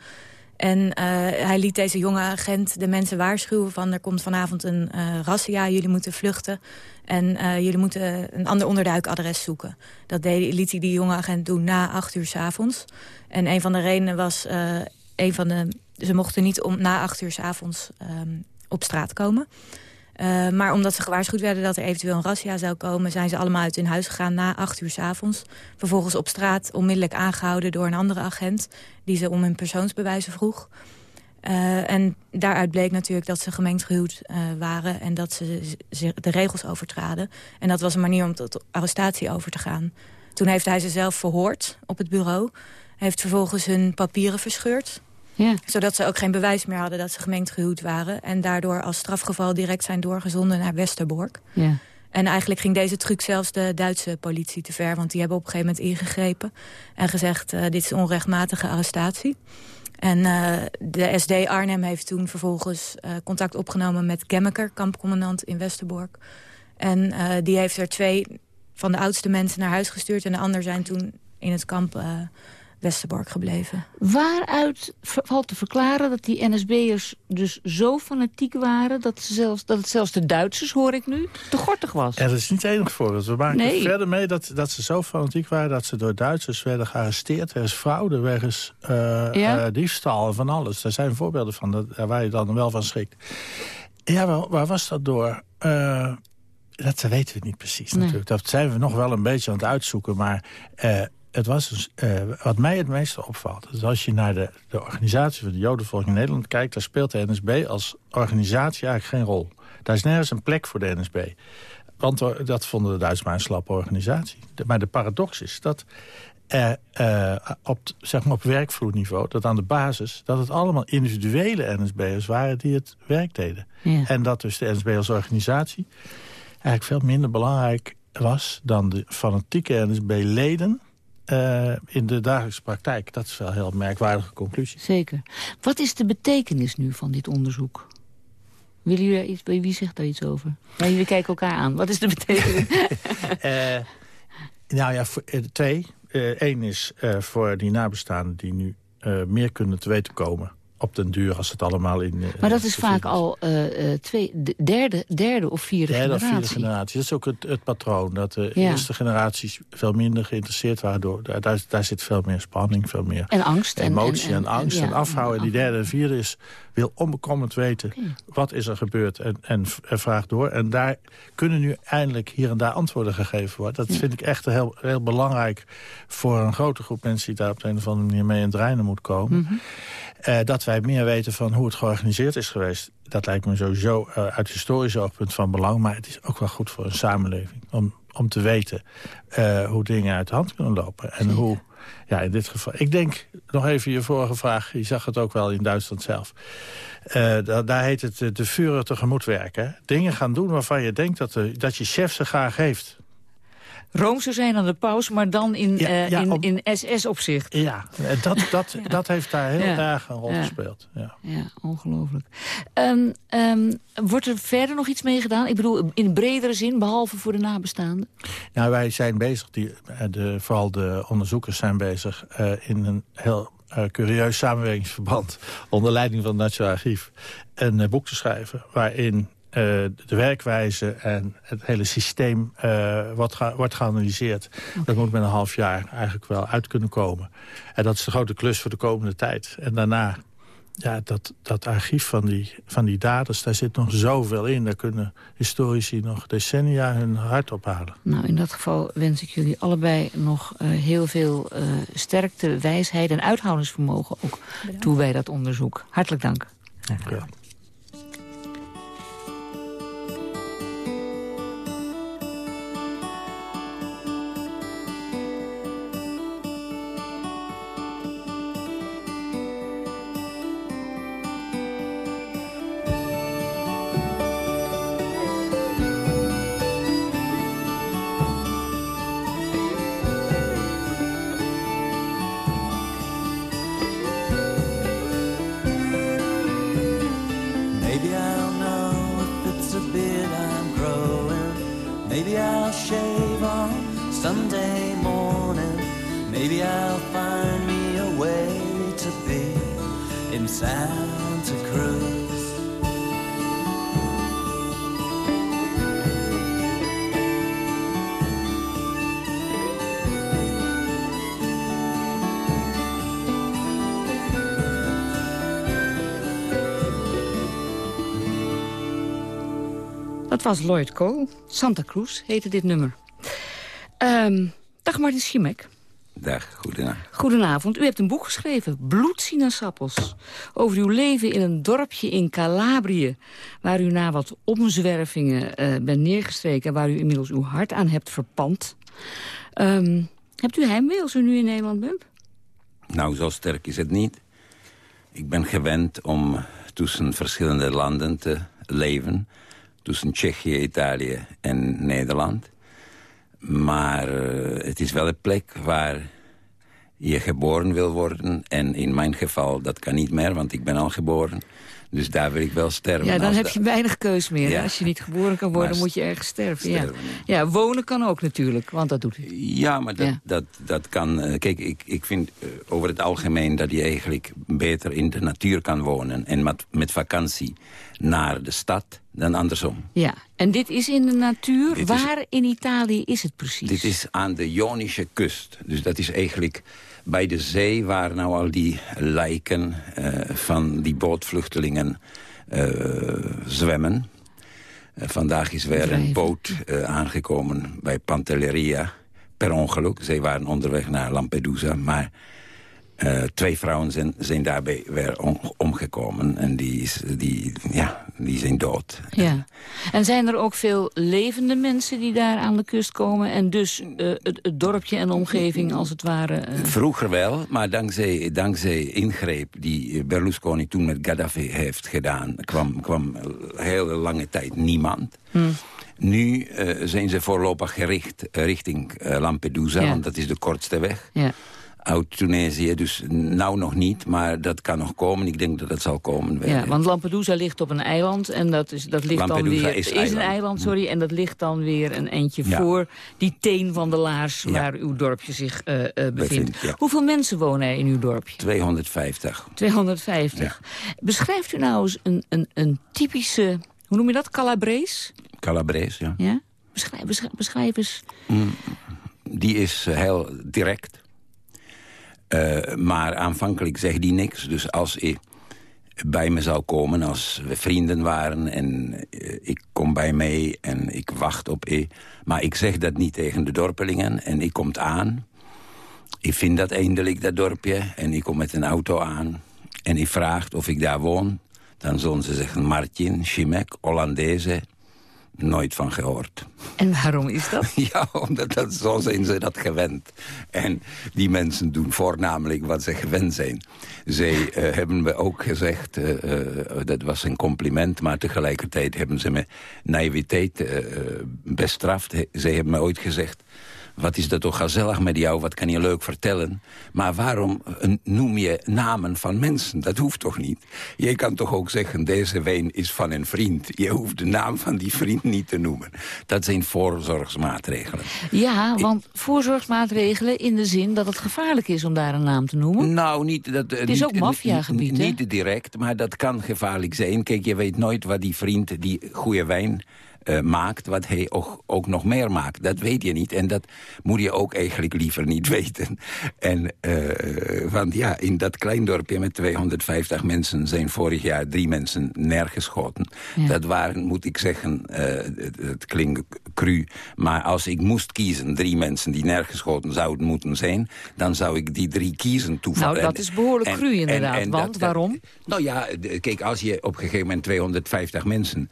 En eh, hij liet deze jonge agent de mensen waarschuwen van... er komt vanavond een eh razzia, jullie moeten vluchten. En eh, jullie moeten een ander onderduikadres zoeken. Dat deed, liet hij die jonge agent doen na acht uur s avonds. En een van de redenen was... eh, een van de, ze mochten niet om, na acht uur s avonds ehm, op straat komen. Eh, maar omdat ze gewaarschuwd werden dat er eventueel een razzia zou komen... zijn ze allemaal uit hun huis gegaan na acht uur s avonds. Vervolgens op straat onmiddellijk aangehouden door een andere agent... die ze om hun persoonsbewijzen vroeg. Eh, en daaruit bleek natuurlijk dat ze gemengd gehuwd eh, waren... en dat ze de regels overtraden. En dat was een manier om tot arrestatie over te gaan. Toen heeft hij ze zelf verhoord op het bureau. Heeft vervolgens hun papieren verscheurd.
Ja.
Zodat ze ook geen bewijs meer hadden dat ze gemengd gehuwd waren. En daardoor als strafgeval direct zijn doorgezonden naar Westerbork.
Ja.
En eigenlijk ging deze truc zelfs de Duitse politie te ver. Want die hebben op een gegeven moment ingegrepen. En gezegd, eh, dit is onrechtmatige arrestatie. En eh, de SD Arnhem heeft toen vervolgens eh, contact opgenomen met Gemmeker, kampcommandant in Westerbork. En die heeft er twee van de oudste mensen naar huis gestuurd. En de ander zijn toen in het kamp Westerbork gebleven.
Waaruit valt te verklaren dat die NSB'ers dus zo fanatiek waren... Dat, ze zelfs, dat het zelfs de Duitsers, hoor ik nu, te gortig was?
Er is niet het enige voorbeeld. We maken
Nee.
verder mee dat, dat ze zo fanatiek waren... dat ze door Duitsers werden gearresteerd. Er is fraude, er is eh,
Ja?
eh, diefstal en van alles. Daar zijn voorbeelden van dat, waar je dan wel van schrikt. Ja, waar, waar was dat door? Eh, dat weten we niet precies
Nee.
natuurlijk. Dat zijn we nog wel een beetje aan het uitzoeken. Maar eh, het was dus, eh, wat mij het meeste opvalt... is als je naar de, de organisatie van de Jodenvolk in Nederland kijkt... daar speelt de NSB als organisatie eigenlijk geen rol. Daar is nergens een plek voor de NSB. Want dat vonden de Duitsers maar een slappe organisatie. Maar de paradox is dat eh, op, zeg maar op werkvloerniveau... dat aan de basis dat het allemaal individuele NSB'ers waren... die het werk deden.
Ja.
En dat dus de NSB als organisatie eigenlijk veel minder belangrijk was... dan de fanatieke NSB-leden eh, in de dagelijkse praktijk. Dat is wel een heel merkwaardige conclusie.
Zeker. Wat is de betekenis nu van dit onderzoek? Willen jullie iets, wie zegt daar iets over? Ja, jullie kijken elkaar aan. Wat is de betekenis? [LAUGHS] [LAUGHS]
Eh, nou ja, voor, eh, twee. Eén is voor die nabestaanden die nu meer kunnen te weten komen. Op den duur als het allemaal in... eh,
maar dat is vaak al eh, twee, de derde, derde of vierde,
derde of
generatie.
vierde generatie. Dat is ook het, het patroon. Dat de
Ja.
eerste generaties veel minder geïnteresseerd waren. Door, daar, daar, zit veel meer spanning, veel meer
En angst en-
emotie en,
en- en-
angst
ja,
en afhouden. En die derde en vierde is, wil onbekommerd weten wat is er gebeurd en, en, vraagt door. En daar kunnen nu eindelijk hier en daar antwoorden gegeven worden. Dat vind ik echt heel, heel belangrijk voor een grote groep mensen... die daar op de een of andere manier mee in het reinen moet komen.
Mhm.
Dat wij meer weten van hoe het georganiseerd is geweest. Dat lijkt me sowieso eh, uit historisch oogpunt van belang. Maar het is ook wel goed voor een samenleving. Om, om te weten eh, hoe dingen uit de hand kunnen lopen. En hoe, ja, in dit geval... Ik denk, nog even je vorige vraag. Je zag het ook wel in Duitsland zelf. Eh, da- daar heet het de vuren tegemoet werken. Dingen gaan doen waarvan je denkt dat, de, dat je chef ze graag heeft.
Roomser zijn dan de paus, maar dan in,
Ja,
eh,
ja,
in, in SS-opzicht.
Ja, en dat, [LAUGHS] dat, dat heeft daar heel erg een rol gespeeld. Ja.
Ja, ongelooflijk. Ehm, ehm, wordt er verder nog iets mee gedaan? Ik bedoel, in bredere zin, behalve voor de nabestaanden?
Nou, wij zijn bezig, die, eh, de, vooral de onderzoekers zijn bezig... eh, in een heel eh, curieus samenwerkingsverband... [LAUGHS] onder leiding van het Nationaal Archief... een eh, boek te schrijven waarin eh, de werkwijze en het hele systeem eh, wordt, ga- wordt geanalyseerd. Dat moet met een half jaar eigenlijk wel uit kunnen komen. En dat is de grote klus voor de komende tijd. En daarna ja, dat, dat archief van die, van die daders, daar zit nog zoveel in. Daar kunnen historici nog decennia hun hart ophalen.
Nou, in dat geval wens ik jullie allebei nog eh, heel veel eh, sterkte, wijsheid en uithoudingsvermogen ook toe bij dat onderzoek. Hartelijk dank.
Ja.
Was Lloyd Cole. Santa Cruz heette dit nummer. Ehm, dag Martin Schimek.
Dag, goedenavond.
Goedenavond. U hebt een boek geschreven, Bloedsinaasappels. Over uw leven in een dorpje in Calabrië. Waar u na wat omzwervingen eh, bent neergestreken... en waar u inmiddels uw hart aan hebt verpand. Ehm, hebt u heimwee als u nu in Nederland bent?
Nou, zo sterk is het niet. Ik ben gewend om tussen verschillende landen te leven. Tussen Tsjechië, Italië en Nederland. Maar eh, het is wel een plek waar je geboren wil worden. En in mijn geval, dat kan niet meer, want ik ben al geboren. Dus daar wil ik wel sterven.
Ja, dan heb je weinig keus meer.
Ja.
Als je niet geboren kan worden,
Maar
moet je ergens sterven.
sterven,
ja. ja, wonen kan ook natuurlijk, want dat doet.
Ja, maar dat, dat, dat kan... eh, kijk, ik, ik vind eh, over het algemeen dat je eigenlijk beter in de natuur kan wonen... en met, met vakantie naar de stad dan andersom.
Ja, en dit is in de natuur.
Dit is-
Waar in Italië is het precies?
Dit is aan de Ionische kust. Dus dat is eigenlijk bij de zee waar nou al die lijken eh, van die bootvluchtelingen eh, zwemmen. Eh, vandaag is weer een boot aangekomen bij Pantelleria. Per ongeluk. Zij waren onderweg naar Lampedusa. Maar eh, twee vrouwen zijn, zijn daarbij weer om- omgekomen. En die, is, die, ja, die zijn dood.
Ja. En zijn er ook veel levende mensen die daar aan de kust komen... en dus eh, het, het dorpje en de omgeving als het ware... eh,
Vroeger wel, maar dankzij, dankzij ingreep die Berlusconi toen met Gaddafi heeft gedaan... kwam, kwam hele lange tijd niemand.
hmm.
Nu zijn ze voorlopig gericht richting Lampedusa,
Ja.
want dat is de kortste weg.
Ja.
Uit Tunesië, dus nou nog niet, maar dat kan nog komen. Ik denk dat dat zal komen. weer.
Ja, want Lampedusa ligt op een eiland en dat, is, dat ligt dan weer...
is
een
eiland.
eiland, sorry, en dat ligt dan weer een eindje
Ja.
voor die teen van de laars... waar uw dorpje zich eh, eh, bevindt.
Ja.
Hoeveel mensen wonen er in uw dorpje?
250.
250. Beschrijft u nou eens een, een, een typische, hoe noem je dat, Calabrees?
Calabrese, ja.
Ja? Beschrijf, beschrijf, beschrijf eens.
Mm, Die is eh, heel direct. Eh, maar aanvankelijk zegt die niks. Dus als ik bij me zou komen, als we vrienden waren... en eh, ik kom bij mee en ik wacht op je... maar ik zeg dat niet tegen de dorpelingen en ik komt aan... ik vind dat eindelijk, dat dorpje, en ik kom met een auto aan... en ik vraagt of ik daar woon... dan zullen ze zeggen Martin, Chimek, Hollandese... Nooit van gehoord.
En waarom is dat? [LAUGHS]
Ja, omdat dat, zo zijn ze dat gewend. En die mensen doen voornamelijk wat ze gewend zijn. Zij eh, hebben me ook gezegd, eh, eh, dat was een compliment... maar tegelijkertijd hebben ze me naïviteit bestraft. Zij hebben me ooit gezegd... Wat is dat toch gezellig met jou, wat kan je leuk vertellen. Maar waarom eh, noem je namen van mensen? Dat hoeft toch niet? Je kan toch ook zeggen, deze wijn is van een vriend. Je hoeft de naam van die vriend niet te noemen. Dat zijn voorzorgsmaatregelen.
Ja, want voorzorgsmaatregelen in de zin dat het gevaarlijk is om daar een naam te noemen.
Nou, niet dat...
Het is ook maffiagebied, hè?
Niet direct, maar dat kan gevaarlijk zijn. Kijk, je weet nooit wat die vriend die goede wijn eh, maakt... wat hij ook, ook nog meer maakt. Dat weet je niet. En dat moet je ook eigenlijk liever niet [LAUGHS] weten. En, eh, want ja, in dat klein dorpje met 250 mensen... zijn vorig jaar drie mensen neergeschoten.
Ja.
Dat waren, moet ik zeggen, eh, het, klinkt cru... maar als ik moest kiezen, drie mensen die neergeschoten zouden moeten zijn... dan zou ik die drie kiezen toevallig.
Nou, dat is behoorlijk cru inderdaad, want waarom?
Nou ja, kijk, als je op een gegeven moment 250 mensen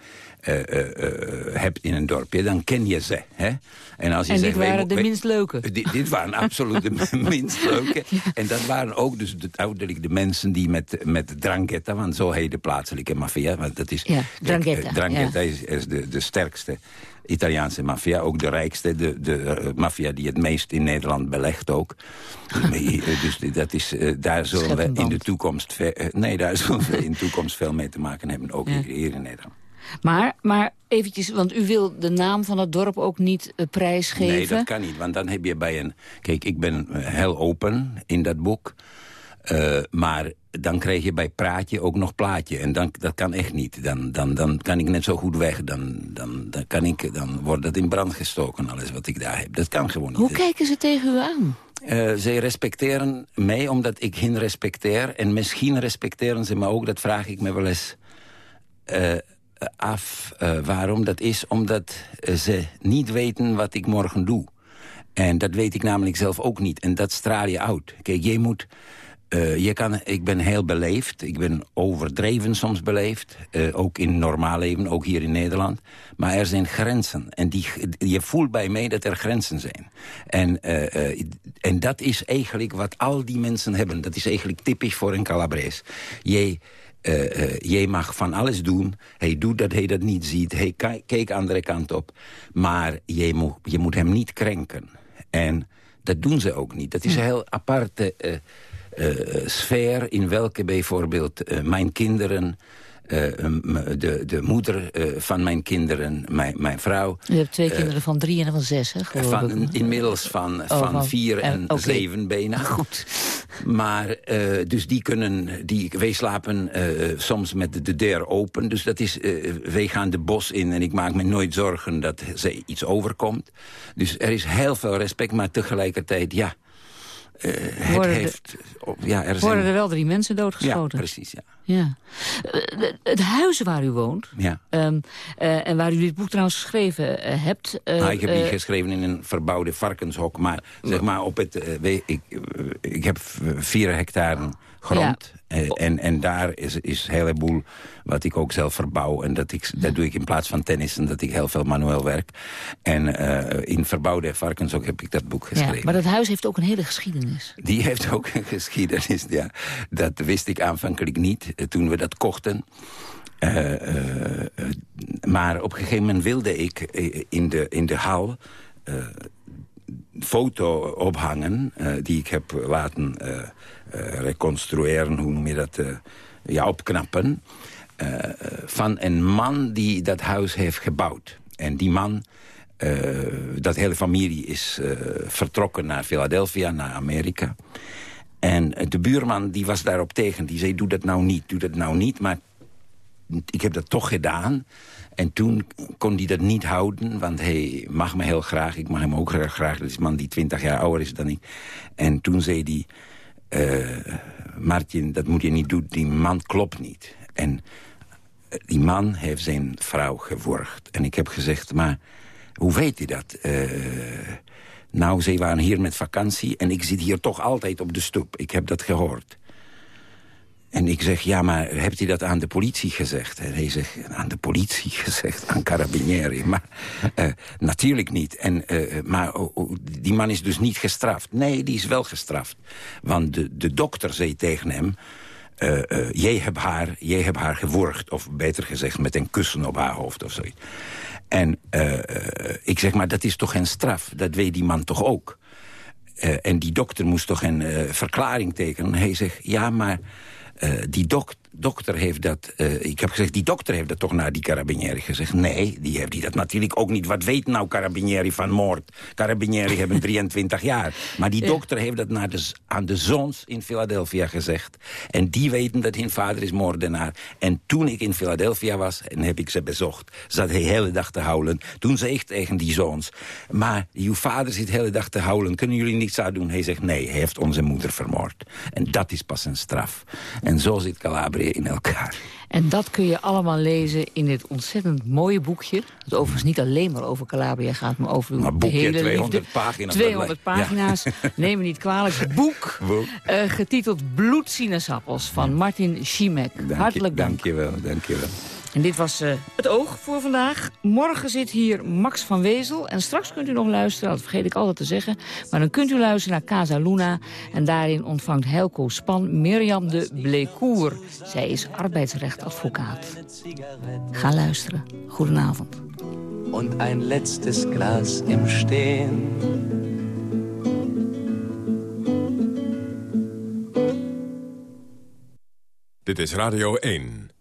hebt in een dorpje, dan ken je ze. Hè? En, als je
En
zegt,
dit waren de
wij-
minst leuke.
Dit, dit waren [LAUGHS] absoluut de [LAUGHS] minst leuke. En dat waren ook dus de, ouderlijk de mensen die met, met Drangheta, want zo heet de plaatselijke maffia. Want dat is,
Ja,
kijk, eh, Drangheta
ja.
is, is de, de sterkste Italiaanse maffia. Ook de rijkste, de, de eh, maffia die het meest in Nederland belegt ook. [LAUGHS] Eh, dus dat is, eh, daar zullen we in de toekomst... eh, nee, daar zullen we in de toekomst veel mee te maken hebben. Ook
Ja.
hier in Nederland.
Maar, maar eventjes, want u wil de naam van het dorp ook niet uh, prijsgeven.
Nee, dat kan niet, want dan heb je bij een... Kijk, ik ben heel open in dat boek. Uh, maar dan krijg je bij praatje ook nog plaatje. En dan, dat kan echt niet. Dan, dan, dan kan ik net zo goed weg. Dan, dan, dan, kan ik, dan wordt dat in brand gestoken, alles wat ik daar heb. Dat kan gewoon niet.
Hoe kijken ze tegen u aan?
Uh, zij respecteren mij omdat ik hen respecteer. En misschien respecteren ze me ook, dat vraag ik me wel eens uh, af. Uh, waarom dat is? Omdat ze niet weten wat ik morgen doe. En dat weet ik namelijk zelf ook niet. En dat straal je uit. Kijk, je moet... Uh, je kan, ik ben heel beleefd. Ik ben overdreven soms beleefd. Ook in normaal leven, ook hier in Nederland. Maar er zijn grenzen. En die, je voelt bij mij dat er grenzen zijn. En, en dat is eigenlijk wat al die mensen hebben. Dat is eigenlijk typisch voor een Calabres. Jij... jij mag van alles doen. Hij doet dat hij dat niet ziet. Hij kijkt andere kant op. Maar je moet, je moet hem niet krenken. En dat doen ze ook niet. Dat is een heel aparte... Uh, sfeer in welke bijvoorbeeld uh, mijn kinderen... Uh, de, de moeder van mijn kinderen, mijn, mijn vrouw...
Je hebt twee kinderen van drie en van zes, hè?
Van, inmiddels van, oh, van, van vier en okay. zeven bijna. [LAUGHS]
Goed.
Maar, dus die kunnen... Die, wij slapen soms met de deur open. Dus dat is... wij gaan de bos in en ik maak me nooit zorgen dat ze iets overkomt. Dus er is heel veel respect, maar tegelijkertijd, ja... Uh, het heeft, ja, er
worden er wel drie mensen doodgeschoten?
Ja, precies, ja.
ja. Uh, het huis waar u woont,
ja.
um, uh, en waar u dit boek trouwens geschreven hebt...
nou, ik heb die geschreven in een verbouwde varkenshok, maar zeg maar op het... ik, ik heb vier hectare grond. Ja. En, en daar is, is een heleboel wat ik ook zelf verbouw. En dat, ik, dat doe ik in plaats van tennissen, dat ik heel veel manueel werk. En uh, in verbouwde varkens ook heb ik dat boek geschreven.
Ja, maar dat huis heeft ook een hele geschiedenis.
Die heeft ook een geschiedenis, ja. Dat wist ik aanvankelijk niet, toen we dat kochten. Uh, uh, maar op een gegeven moment wilde ik in de, in de hal foto ophangen... die ik heb laten reconstrueren, hoe noem je dat, ja, opknappen... Uh, van een man die dat huis heeft gebouwd. En die man, dat hele familie is vertrokken naar Philadelphia, naar Amerika. En de buurman die was daarop tegen. Die zei, doe dat nou niet, doe dat nou niet. Maar ik heb dat toch gedaan. En toen kon hij dat niet houden, want hij mag me heel graag. Ik mag hem ook graag. Dat is een man die twintig jaar ouder is dan ik. En toen zei hij... Uh, Martin, dat moet je niet doen. Die man klopt niet. En die man heeft zijn vrouw geworgd. En ik heb gezegd, maar hoe weet hij dat? Uh, nou, ze waren hier met vakantie en ik zit hier toch altijd op de stoep. Ik heb dat gehoord. En ik zeg, ja, maar hebt u dat aan de politie gezegd? En hij zegt, aan de politie [LAUGHS] gezegd, aan Carabinieri. Maar uh, natuurlijk niet. En, uh, maar uh, die man is dus niet gestraft. Nee, die is wel gestraft. Want de, de dokter zei tegen hem... jij, hebt haar, jij hebt haar geworgd, of beter gezegd... met een kussen op haar hoofd of zoiets. En ik zeg, maar dat is toch geen straf? Dat weet die man toch ook? en die dokter moest toch een verklaring tekenen? Hij zegt, ja, maar... Uh, die dok dokter heeft dat... Uh, ik heb gezegd, die dokter heeft dat toch naar die carabinieri gezegd. Nee, die heeft die dat natuurlijk ook niet. Wat weet nou carabinieri van moord? Carabinieri hebben [LAUGHS] 23 jaar. Maar die dokter heeft dat naar de, aan de zoons in Philadelphia gezegd. En die weten dat hun vader is moordenaar. En toen ik in Philadelphia was, en heb ik ze bezocht... zat hij de hele dag te huilen. Toen zei ik tegen die zoons... maar uw vader zit de hele dag te huilen. Kunnen jullie niets aan doen? Hij zegt, nee, hij heeft onze moeder vermoord. En dat is pas een straf. En zo zit Calabria in elkaar.
En dat kun je allemaal lezen in dit ontzettend mooie boekje. Dat overigens niet alleen maar over Calabria gaat, maar over uw
maar boekje,
hele
200
liefde.
pagina's.
200 pagina's, ja. [LAUGHS] neem me niet kwalijk. Boek,
boek.
Uh, getiteld Bloedsinaasappels van Martin Schimek. Hartelijk dank.
Dank je wel, dank je wel.
En dit was uh, het oog voor vandaag. Morgen zit hier Max van Wezel. En straks kunt u nog luisteren, dat vergeet ik altijd te zeggen. Maar dan kunt u luisteren naar Casa Luna. En daarin ontvangt Helco Span Mirjam de Blekoer. Zij is arbeidsrechtadvocaat. Ga luisteren. Goedenavond.
Und ein letztes Glas im Stehen.
Dit is Radio 1.